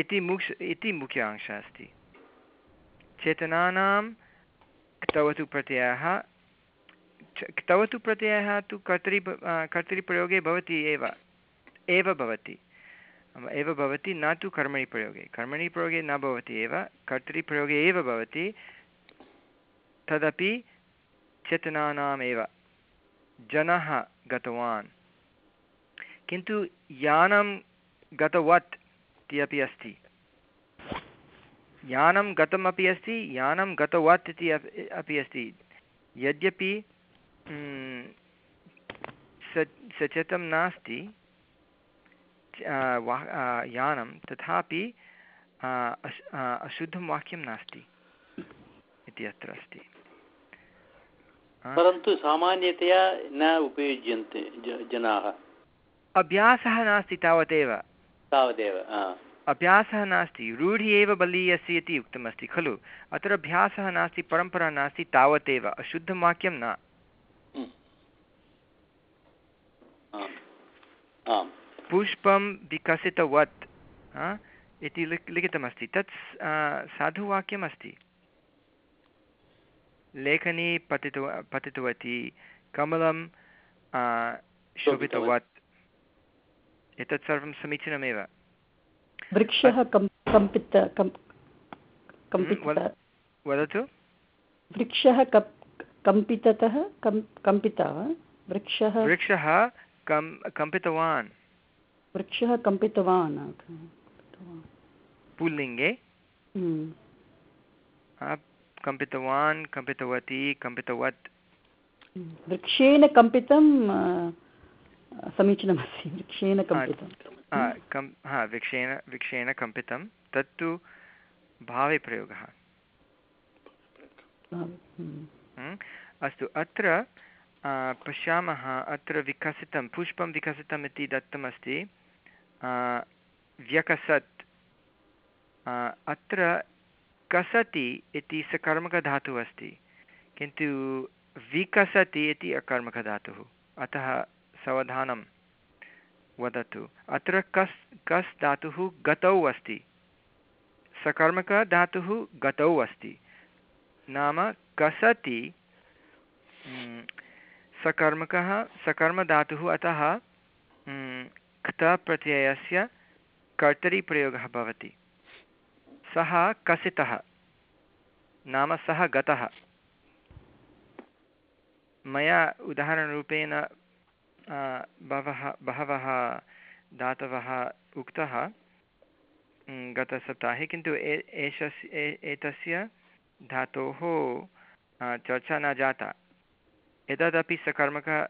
इति मुख्य इति मुख्य अंशः अस्ति। चेतनानां क्तवतु प्रत्ययः क्तवतु प्रत्ययः तु कर्तरि कर्तरिप्रयोगे भवति एव एव भवति। एव भवति, न तु कर्मणि प्रयोगे। कर्मणि प्रयोगे न भवति एव कर्तरिप्रयोगे एव भवति, तदपि चेतनानामेव जनः गतवान्। किन्तु यानं गतवत् इति अपि अस्ति। यानं गतमपि अस्ति, यानं गतवत् इति अपि अस्ति। यद्यपि सचेतं नास्ति यानं तथापि अशुद्धं वाक्यं नास्ति इति अत्र अस्ति। परन्तु सामान्यतया न उपयुज्यन्ते जनाः। अभ्यासः नास्ति तावदेव। तावदेव अभ्यासः नास्ति रूढि एव बलीयसि इति उक्तमस्ति खलु? अत्र अभ्यासः नास्ति परम्परा नास्ति तावदेव अशुद्धं वाक्यं न। आम्। पुष्पं विकसितवत्। इति लिख लिखितमस्ति। तत् साधुवाक्यमस्ति। लेखनी पतितव पतितवती। कमलं शोभितवत्। एतत् सर्वं समीचीनमेव। वृक्षः कम् कम्पित कम् कम्पित वद- वदतु। वृक्षः कम्पिततः कम् कम्पितः? वृक्षः वृक्षः कं कम्पितवान्। वृक्षः कम्पितवान्। पुल्लिङ्गे? हम्म। कम्पितवान् कम्पितवती कम्पितवत्। हम्म। वृक्षेण कम्पितं समीचीनमस्ति। वृक्षेण कम्पितं। हा वृक्षेण वृक्षेण कम्पितं। तत्तु भावे प्रयोगः हम्म। अस्तु अत्र पश्यामः अत्र विकसितं पुष्पं विकसितम् इति दत्तमस्ति। व्यकसत्। अत्र कसति इति सकर्मकधातुः अस्ति, किन्तु विकसति इति अकर्मकधातुः। अतः सावधानं वदतु। अत्र कस् कस् धातुः गतौ अस्ति। सकर्मकधातुः गतौ अस्ति। नाम कसति सकर्मकः सकर्मधातुः अतः क्तप्रत्ययस्य कर्तरिप्रयोगः भवति। सः कसितः, नाम सः गतः। मया उदाहरणरूपेण बहवः बहवः दातवः उक्तः गतसप्ताहे, किन्तु एषस्य एतस्य धातोः चर्चा न जाता। एतदपि सकर्मकः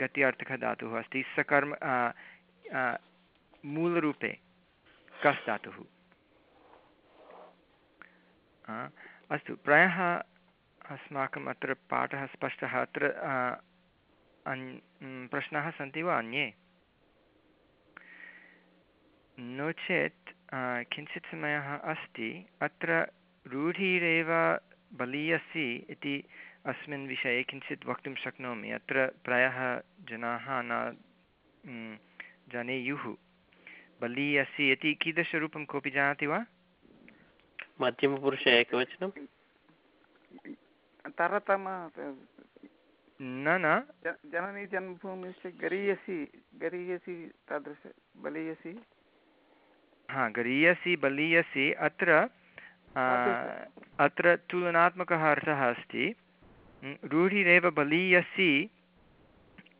गत्यर्थकः धातुः अस्ति। सकर्म मूलरूपे कस् धातुः अस्तु प्रायः अस्माकम् अत्र पाठः स्पष्टः अत्र प्रश्नाः सन्ति वा अन्ये नो चेत् किञ्चित् समयः अस्ति अत्र रूढिरेव बलीयसि इति अस्मिन् विषये किञ्चित् वक्तुं शक्नोमि अत्र प्रायः जनाः न जानेयुः बलीयसि इति कीदृशरूपं कोऽपि जानाति वा? मध्यमपुरुष एकवचनं। तरतम न न। जननी जन्मभूमिश्च गरीयसि गरीयसि तादृश बलीयसि। हा गरीयसि बलीयसि अत्र अत्र तुलनात्मकः अर्थः अस्ति। रूढिरेव बलीयसि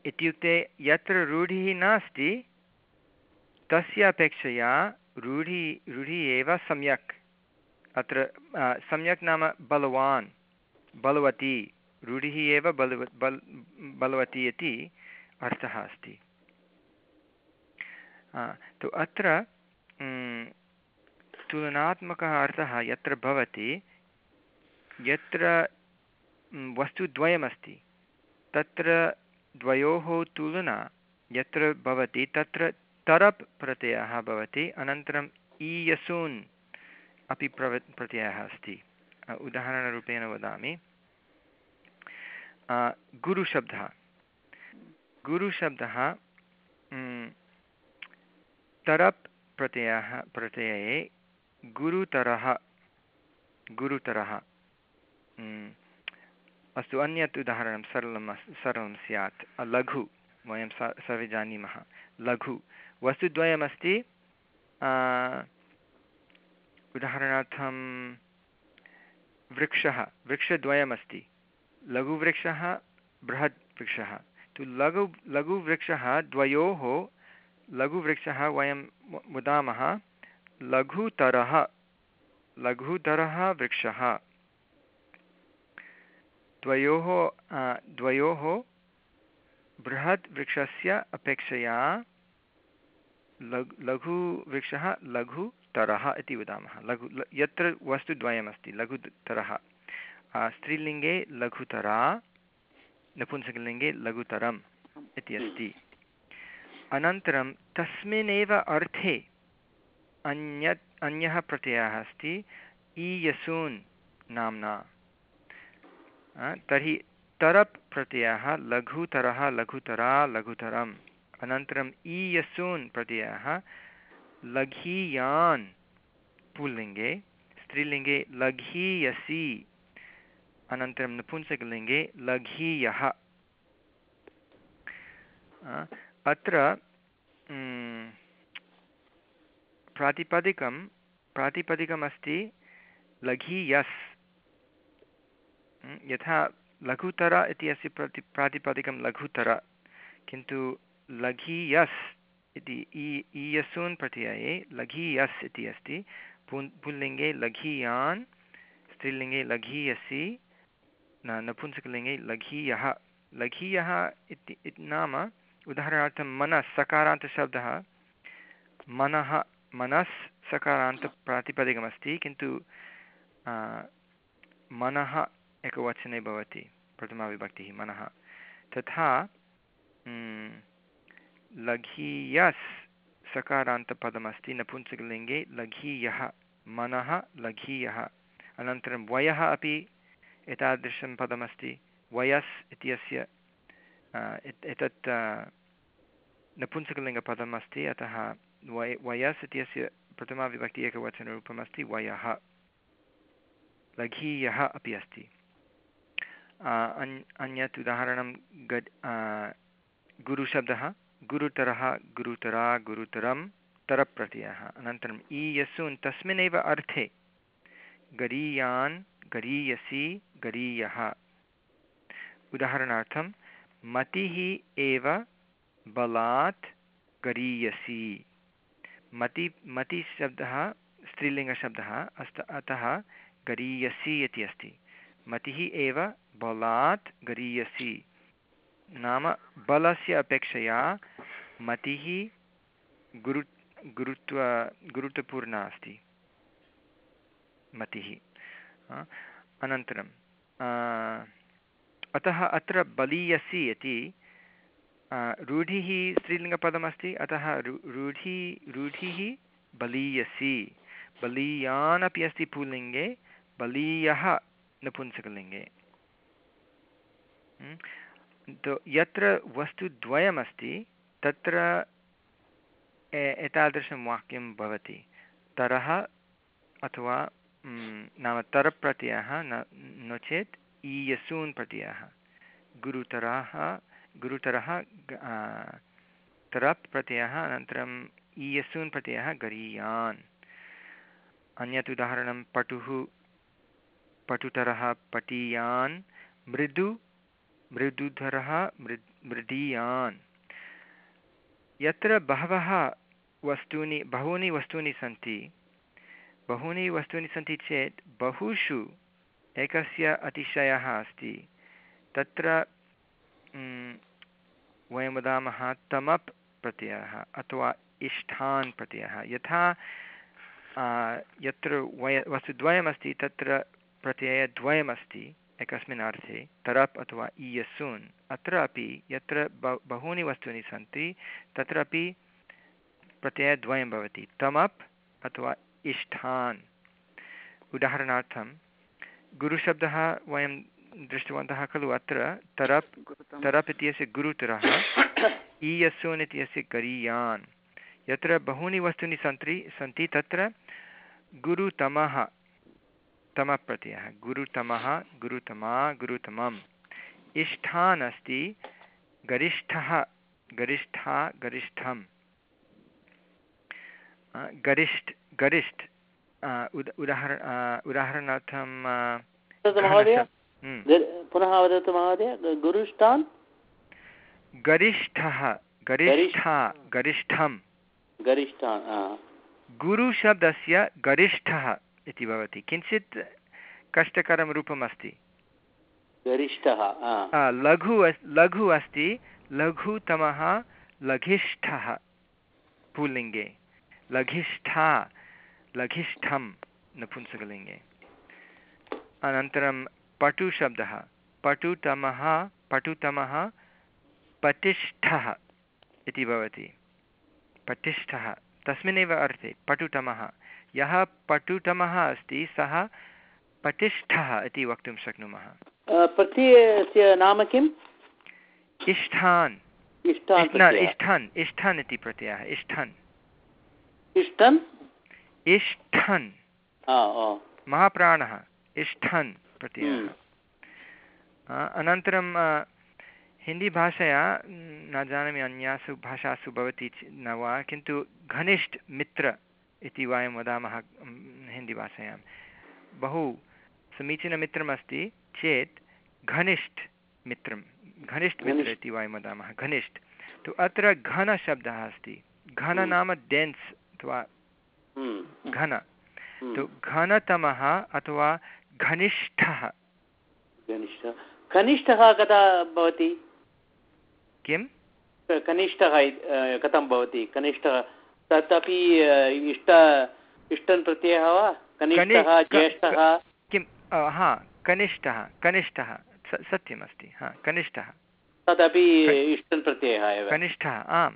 इत्युक्ते यत्र रूढिः नास्ति तस्य अपेक्षया रूढि, रूढिः एव सम्यक्। अत्र सम्यक् नाम बलवान्, बलवती, रूढिः एव बलव, बल्, बलवती इति अर्थः अस्ति। तु अत्र तुलनात्मकः अर्थः यत्र भवति, यत्र वस्तुद्वयमस्ति, तत्र द्वयोः तुलना यत्र भवति, तत्र तरप् प्रत्ययः भवति, अनन्तरम् ईयसून् अपि प्रव, प्रत्ययः अस्ति। उदाहरणरूपेण वदामि। गुरुशब्दः। गुरुशब्दः तरप् प्रत्ययः, प्रत्यये गुरुतरः गुरुतरः। अस्तु, अन्यत् उदाहरणं सरलं सरलं स्यात्। लघु, वयं सर्वे जानीमः। लघु। वस्तुद्वयमस्ति। उदाहरणार्थं वृक्षः, वृक्षद्वयमस्ति। लघुवृक्षः बृहत् वृक्षः तु लघु, लघुवृक्षः द्वयोः, लघुवृक्षः वयं वदामः लघुतरः लघुतरः वृक्षः। द्वयोः द्वयोः बृहत् वृक्षस्य अपेक्षया लघु लघुवृक्षः लघुतरः इति वदामः। लघु यत्र वस्तुद्वयमस्ति लघुतरः स्त्रीलिङ्गे लघुतरा, नपुंसकलिङ्गे लघुतरम् इति अस्ति। अनन्तरं तस्मिन्नेव अर्थे अन्यत् अन्यः प्रत्ययः अस्ति, ईयसून् नाम्ना। तर्हि तरप् प्रत्ययः लघुतरः, लघुतरा, लघुतरम्। अनन्तरम् ईयसून् प्रत्ययः, लघीयान् पुल्लिङ्गे, स्त्रीलिङ्गे लघीयसि, अनन्तरं नपुंसकलिङ्गे लघीयः। अत्र प्रातिपदिकं, प्रातिपदिकमस्ति लघीयस्। यथा लघुतर इति अस्य प्रति, प्रातिपदिकं लघुतर, किन्तु लघीयस् इति ईयसून् प्रत्यये लघीयस् इति अस्ति। पुन् पुल्लिङ्गे लघीयान्, स्त्रीलिङ्गे लघीयसि, न, नपुंसकलिङ्गे लघीयः। लघीयः इति नाम उदाहरणार्थं मनस् सकारान्तशब्दः। मनः, मनस् सकारान्तप्रातिपदिकमस्ति, किन्तु मनः एकवचने भवति प्रथमाविभक्तिः मनः। तथा लघीयस् सकारान्तपदमस्ति नपुंसकलिङ्गे लघीयः मनः लघीयः अनन्तरं वयः अपि एतादृशं पदमस्ति, वयस् इत्यस्य एत्- एतत् नपुंसकलिङ्गपदम् अतः वय, वयस् इत्यस्य प्रथमाविभक्ति एकवचनरूपमस्ति, वयः। लघीयः अपि अस्ति। अन् अन्यत् उदाहरणं गड् गुरुशब्दः। गुरुतरः गुरुतरा गुरुतरं तरप्रत्ययः। अनन्तरम् इ यस्सून् तस्मिन्नेव अर्थे गरीयान् गरीयसि गरीयः। उदाहरणार्थं, मतिः एव बलात् गरीयसि। मति, मतिशब्दः स्त्रीलिङ्गशब्दः अस्त, अतः गरीयसि इति अस्ति। मतिः एव बलात् गरीयसि। नाम बलस्य अपेक्षया मतिः गुरु, गुरुत्व, गुरुत्वपूर्णा अस्ति। मतिः। अनन्तरं अतः अत्र बलीयसि इति रूढिः स्त्रीलिङ्गपदमस्ति, अतः रू, रूढि, रूढिः बलीयसि। बलीयान् अपि अस्ति पुल्लिङ्गे, बलीयः नपुंसकलिङ्गे। तो यत्र वस्तुद्वयमस्ति तत्र एतादृशं वाक्यं भवति। तरः अथवा म्, नाम तरप्रत्ययः न नो चेत् ईयसून् प्रत्ययः गुरुतरः गुरुतरः तरप् प्रत्ययः अनन्तरम् ईयसून् प्रत्ययः गरीयान्। अन्यत् उदाहरणं पटुः पटुतरः पटीयान् मृदु मृदुधरः मृद् मृदीयान्। यत्र बहवः वस्तूनि, बहूनि वस्तूनि सन्ति, बहूनि वस्तूनि सन्ति चेत् बहुषु एकस्य अतिशयः अस्ति। तत्र वयं वदामः तमप् प्रत्ययः अथवा इष्ठान् प्रत्ययः। यथा यत्र वय, वस्तुद्वयमस्ति, तत्र प्रत्ययद्वयमस्ति। एकस्मिन् अर्थे तरप् अथवा इयसून् अत्र अपि यत्र ब बहूनि वस्तूनि सन्ति तत्रापि प्रत्ययद्वयं भवति तमप् अथवा इष्ठान्। उदाहरणार्थं गुरुशब्दः वयं दृष्टवन्तः खलु अत्र तरप् तरप् इत्यस्य गुरुतरः *coughs* ईयसून् इत्यस्य गरीयान्। यत्र बहूनि वस्तूनि सन्ति सन्ति तत्र गुरुतमः तमप्रत्ययः गुरुतमः गुरुतमा गुरुतमम्। इष्ठान् अस्ति गरिष्ठः गरिष्ठा गरिष्ठम्। अ, गरिष्ठ गरिष्ठ। उद उदाहरण उदाहरणार्थं हम्म। पुनः वदतु महोदय। गुरुष्ठान्? गरिष्ठः गरिष्ठा गरिष्ठं। गरिष्ठान् गुरुशब्दस्य गरिष्ठः। इति भवति। किञ्चित् कष्टकरं रूपम् अस्ति। गरिष्ठः लघु लघु अस्ति। लघुतमः लघिष्ठः पुल्लिङ्गे। लघिष्ठा लघिष्ठं नपुंसकलिङ्गे। अनन्तरं पटुशब्दः। पटुतमः पटुतमः पटिष्ठः इति भवति। पटिष्ठः तस्मिन्नेव अर्थे पटुतमः। यः पटुतमः अस्ति सः पटिष्ठः इति वक्तुं शक्नुमः। प्रत्ययस्य नाम किम्? इष्ठान्। इष्ठन् इष्ठन् इति प्रत्ययः इष्ठन्। इष्ठन्। आ. महाप्राणः इष्ठन् प्रत्ययः। हम्म। अनन्तरं हिन्दीभाषया न जानामि अन्यासु भाषासु भवति न वा किन्तु घनिष्ठ मित्र इति वयं वदामः हिन्दीभाषायां। बहु समीचीनमित्रमस्ति चेत् घनिष्ठ मित्रं। घनिष्ठ मित्र घनिष्ठ। इति वयं वदामः घनिष्ठ। तु अत्र घनशब्दः अस्ति। घन हम्म। नाम डेन्स् अथवा हम्म, घन। हम्म. तु घनतमः अथवा घनिष्ठः। कनिष्ठः कदा भवति? किं कनिष्ठः कथं भवति? कनिष्ठः तत् अपि अ, इष्ट इष्टन् प्रत्ययः वा? कनिष्ठः ज्येष्ठः? किं हा कनिष्ठः कनिष्ठः सत्यमस्ति हा कनिष्ठः। तदपि इष्टन् प्रत्ययः एव। कनिष्ठः आम्।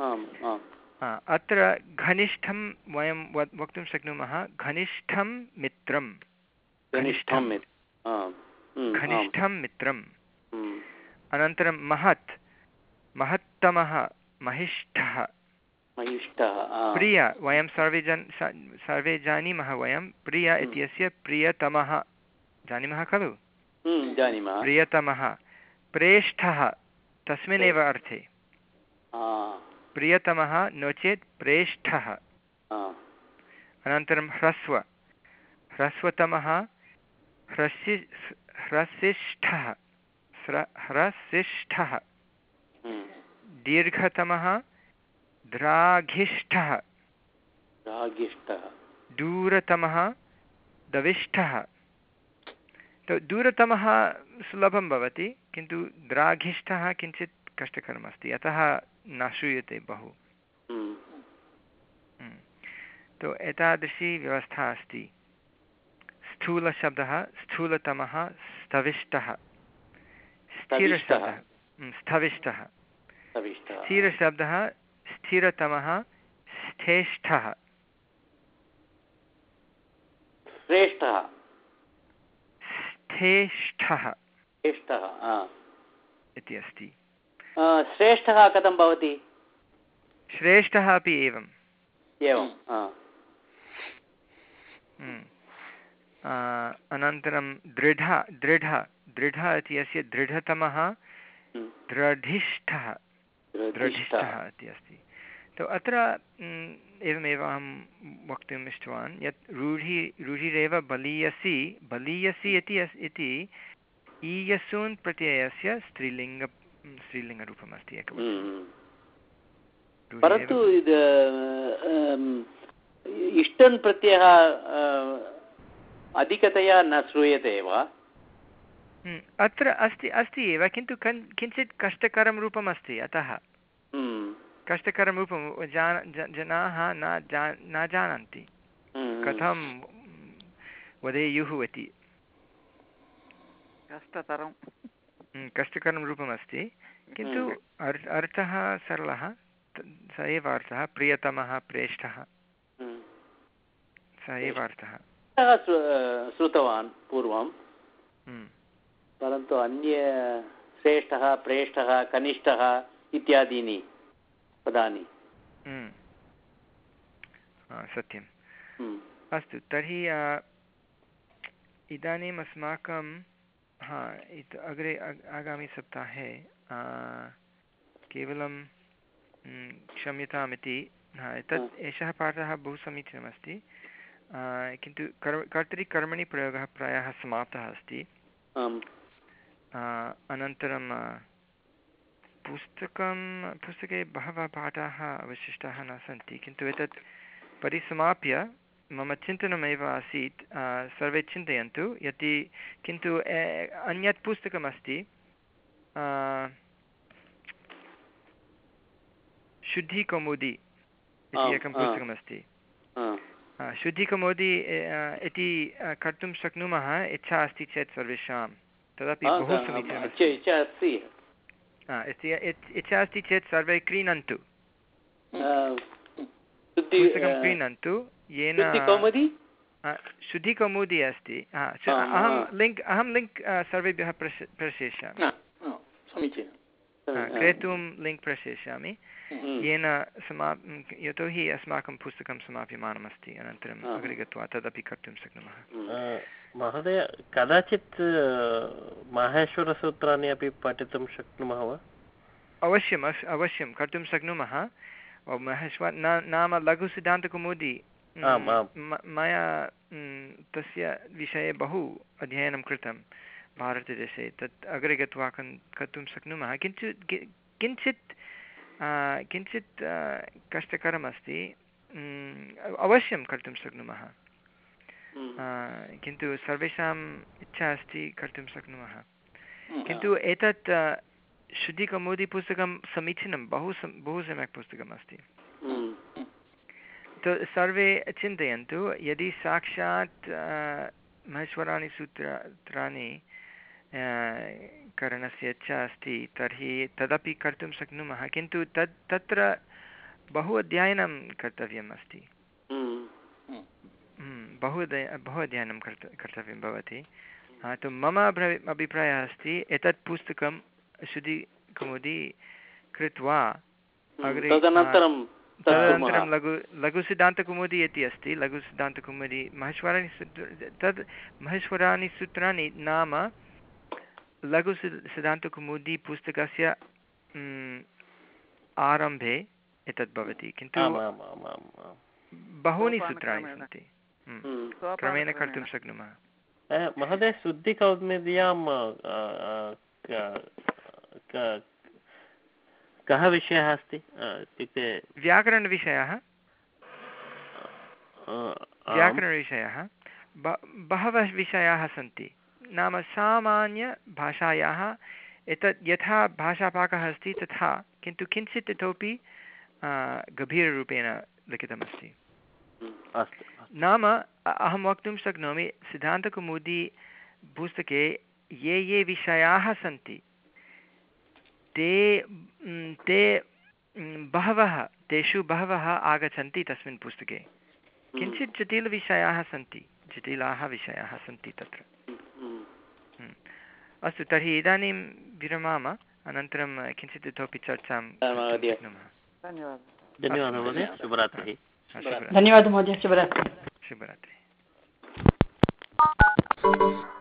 आम् आम्। अत्र घनिष्ठं वयं वक्तुं शक्नुमः घनिष्ठं मित्रं। घनिष्ठं. घनिष्ठं। मित्रम्. अनन्तरं महत् महत्तमः महिष्ठः. प्रिय वयं सर्वे जन् सर्वे जानीमः वयं। प्रिय हम्म। इत्यस्य प्रियतमः। जानीमः खलु? हम्म, प्रियतमः। प्रेष्ठः तस्मिन्नेव अर्थे। प्रियतमः नो चेत् प्रेष्ठः। अनन्तरं ह्रस्व। ह्रस्वतमः ह्रसि ह्रसिष्ठः। ह्रसिष्ठः। हम्म. दीर्घतमः द्राघिष्ठः। रागिष्ठः दूरतमः दविष्ठः। तो दूरतमः सुलभं भवति किन्तु द्राघिष्ठः किञ्चित् कष्टकरमस्ति अतः न श्रूयते बहु। हम्म. हम्म। तो एतादृशी व्यवस्था अस्ति। स्थूलशब्दः स्थूलतमः स्थविष्टः। स्थिरशब्दः। हम्म, स्थविष्टः। स्थिरशब्दः स्थेष्ठः। श्रेष्ठः स्थेष्ठः। श्रेष्ठः इति अस्ति। श्रेष्ठः कथं भवति? श्रेष्ठः अपि एवम् एवम्. हम्म। अनन्तरं दृढ दृढ दृढ इति अस्य दृढतमः हम्म. दृढिष्ठः। दृढिष्ठः इति अस्ति। तो अत्र एवमेव अहं वक्तुम् इष्टवान् यत् रूढि रूढिरेव बलीयसि बलीयसि इति अस् इति ईयसून् प्रत्ययस्य स्त्रीलिङ्ग स्त्रीलिङ्गरूपमस्ति एकवचनं हम्म. परन्तु इद् इष्टन् प्रत्ययः अधिकतया न श्रूयते वा हम्म, अत्र अस्ति अस्ति एव किन्तु कन् किञ्चित् कष्टकरं रूपम् अस्ति अतः हम्म. कष्टकरं रूपं जान जनाः न जा न जानन्ति। हम्म. कथं वदेयुः इति। कष्टतरं हम्म, कष्टकरं रूपमस्ति। किन्तु हम्म. अर् अर्थः सरलः। स एव अर्थः। प्रियतमः प्रेष्ठः. स एव अर्थः। श्रुतवान् पूर्वं परन्तु अन्य श्रेष्ठः प्रेष्ठः कनिष्ठः इत्यादीनि। पदानि। हम्म। हा, सत्यं हम्म. अस्तु तर्हि इदानीम् अस्माकं हा इत अग्रे अग्- आगामिसप्ताहे केवलं म्, क्षम्यतामिति हा एतत् एषः पाठः बहु समीचीनमस्ति किन्तु कर् कर्तरिकर्मणि प्रयोगः प्रायः समाप्तः अस्ति। अनन्तरं पुस्तकं पुस्तके बहवः पाठाः अवशिष्टाः न सन्ति किन्तु एतत् परिसमाप्य मम चिन्तनमेव आसीत् सर्वे चिन्तयन्तु यदि किन्तु अन्यत् पुस्तकमस्ति शुद्धिकौमुदी इति एकं पुस्तकमस्ति. शुद्धिकौमुदी इति कर्तुं शक्नुमः इच्छा अस्ति चेत् सर्वेषां तदपि बहु आ, समीचीनमस्ति। इच्छा- अस्ति चेत् सर्वे क्रीणन्तु क्रीणन्तु येन शुद्धिकौमुदी अस्ति हा, अहं लिङ्क् अहं लिङ्क् सर्वेभ्यः प्रश प्रेषयिष्यामि न, न, समीचीनं हा, क्रेतुं लिङ्क् प्रेषयिष्यामि। हम्म. येन समा यतोहि अस्माकं पुस्तकं समाप्यमानमस्ति अनन्तरम् अग्रे गत्वा तदपि कर्तुं शक्नुमः। हम्म. महोदय कदाचित् माहेश्वरसूत्राणि अपि पठितुं शक्नुमः वा? अवश्यम् अस् अवश्यं कर्तुं शक्नुमः। महेश्वर नाम लघुसिद्धान्तकौमुदी मया तस्य विषये बहु अध्ययनं कृतं भारतदेशे तत् अग्रे गत्वा कन् कर्तुं शक्नुमः। किञ्चित् किञ्चित् किञ्चित् कष्टकरमस्ति अवश्यं कर्तुं शक्नुमः। हम्म. किन्तु सर्वेषाम् इच्छा अस्ति कर्तुं शक्नुमः। हम्म, किन्तु एतत् शुद्धिकौमुदीपुस्तकं समीचीनं बहु सम् बहु सम्यक् पुस्तकमस्ति हम्म. तो सर्वे चिन्तयन्तु यदि साक्षात् महेश्वराणि सूत्राणि करणस्य इच्छा अस्ति तर्हि तदपि कर्तुं शक्नुमः किन्तु तत् तत्र बहु अध्ययनं कर्तव्यम् अस्ति। हम्म, हम्म, बहु बहु अध्ययनं कर्त कर्तव्यं भवति। तु मम अभिप्रायः अस्ति एतत् पुस्तकं श्रुतिकौमुदी कृत्वा अग्रे तदनन्तरं लघु लघुसिद्धान्तकौमुदी इति अस्ति लघुसिद्धान्तकौमुदी महेश्वराणि सूत्र तद् महेश्वराणि सूत्राणि नाम लघुसि सिद्धान्तकौमुदी पुस्तकस्य आरम्भे एतत् भवति किन्तु बहूनि सूत्राणि सन्ति। हम्म, क्रमेण कर्तुं शक्नुमः। महोदय शुद्धिकौमुद्यां क- विषयः अस्ति? इत्युक्ते व्याकरणविषयः। व्याकरणविषयः। ब बहवः विषयाः सन्ति। नाम सामान्यभाषायाः एतत् यथा भाषापाकः अस्ति तथा किन्तु किञ्चित् इतोपि गभीररूपेण लिखितमस्ति। अस्तु नाम अहं वक्तुं शक्नोमि सिद्धान्तकौमुदी पुस्तके ये ये विषयाः सन्ति ते ते बहवः तेषु बहवः आगच्छन्ति तस्मिन् पुस्तके। किञ्चित् जटिलविषयाः सन्ति जटिलाः विषयाः सन्ति तत्र। हम्म, अस्तु तर्हि इदानीं विरमाम अनन्तरं किञ्चित् इतोपि चर्चां शक्नुमः। धन्यवादः। धन्यवादः महोदय शुभरात्रिः। शुभरात्रिः। धन्यवादः महोदय शुभरात्रिः। शुभरात्रिः।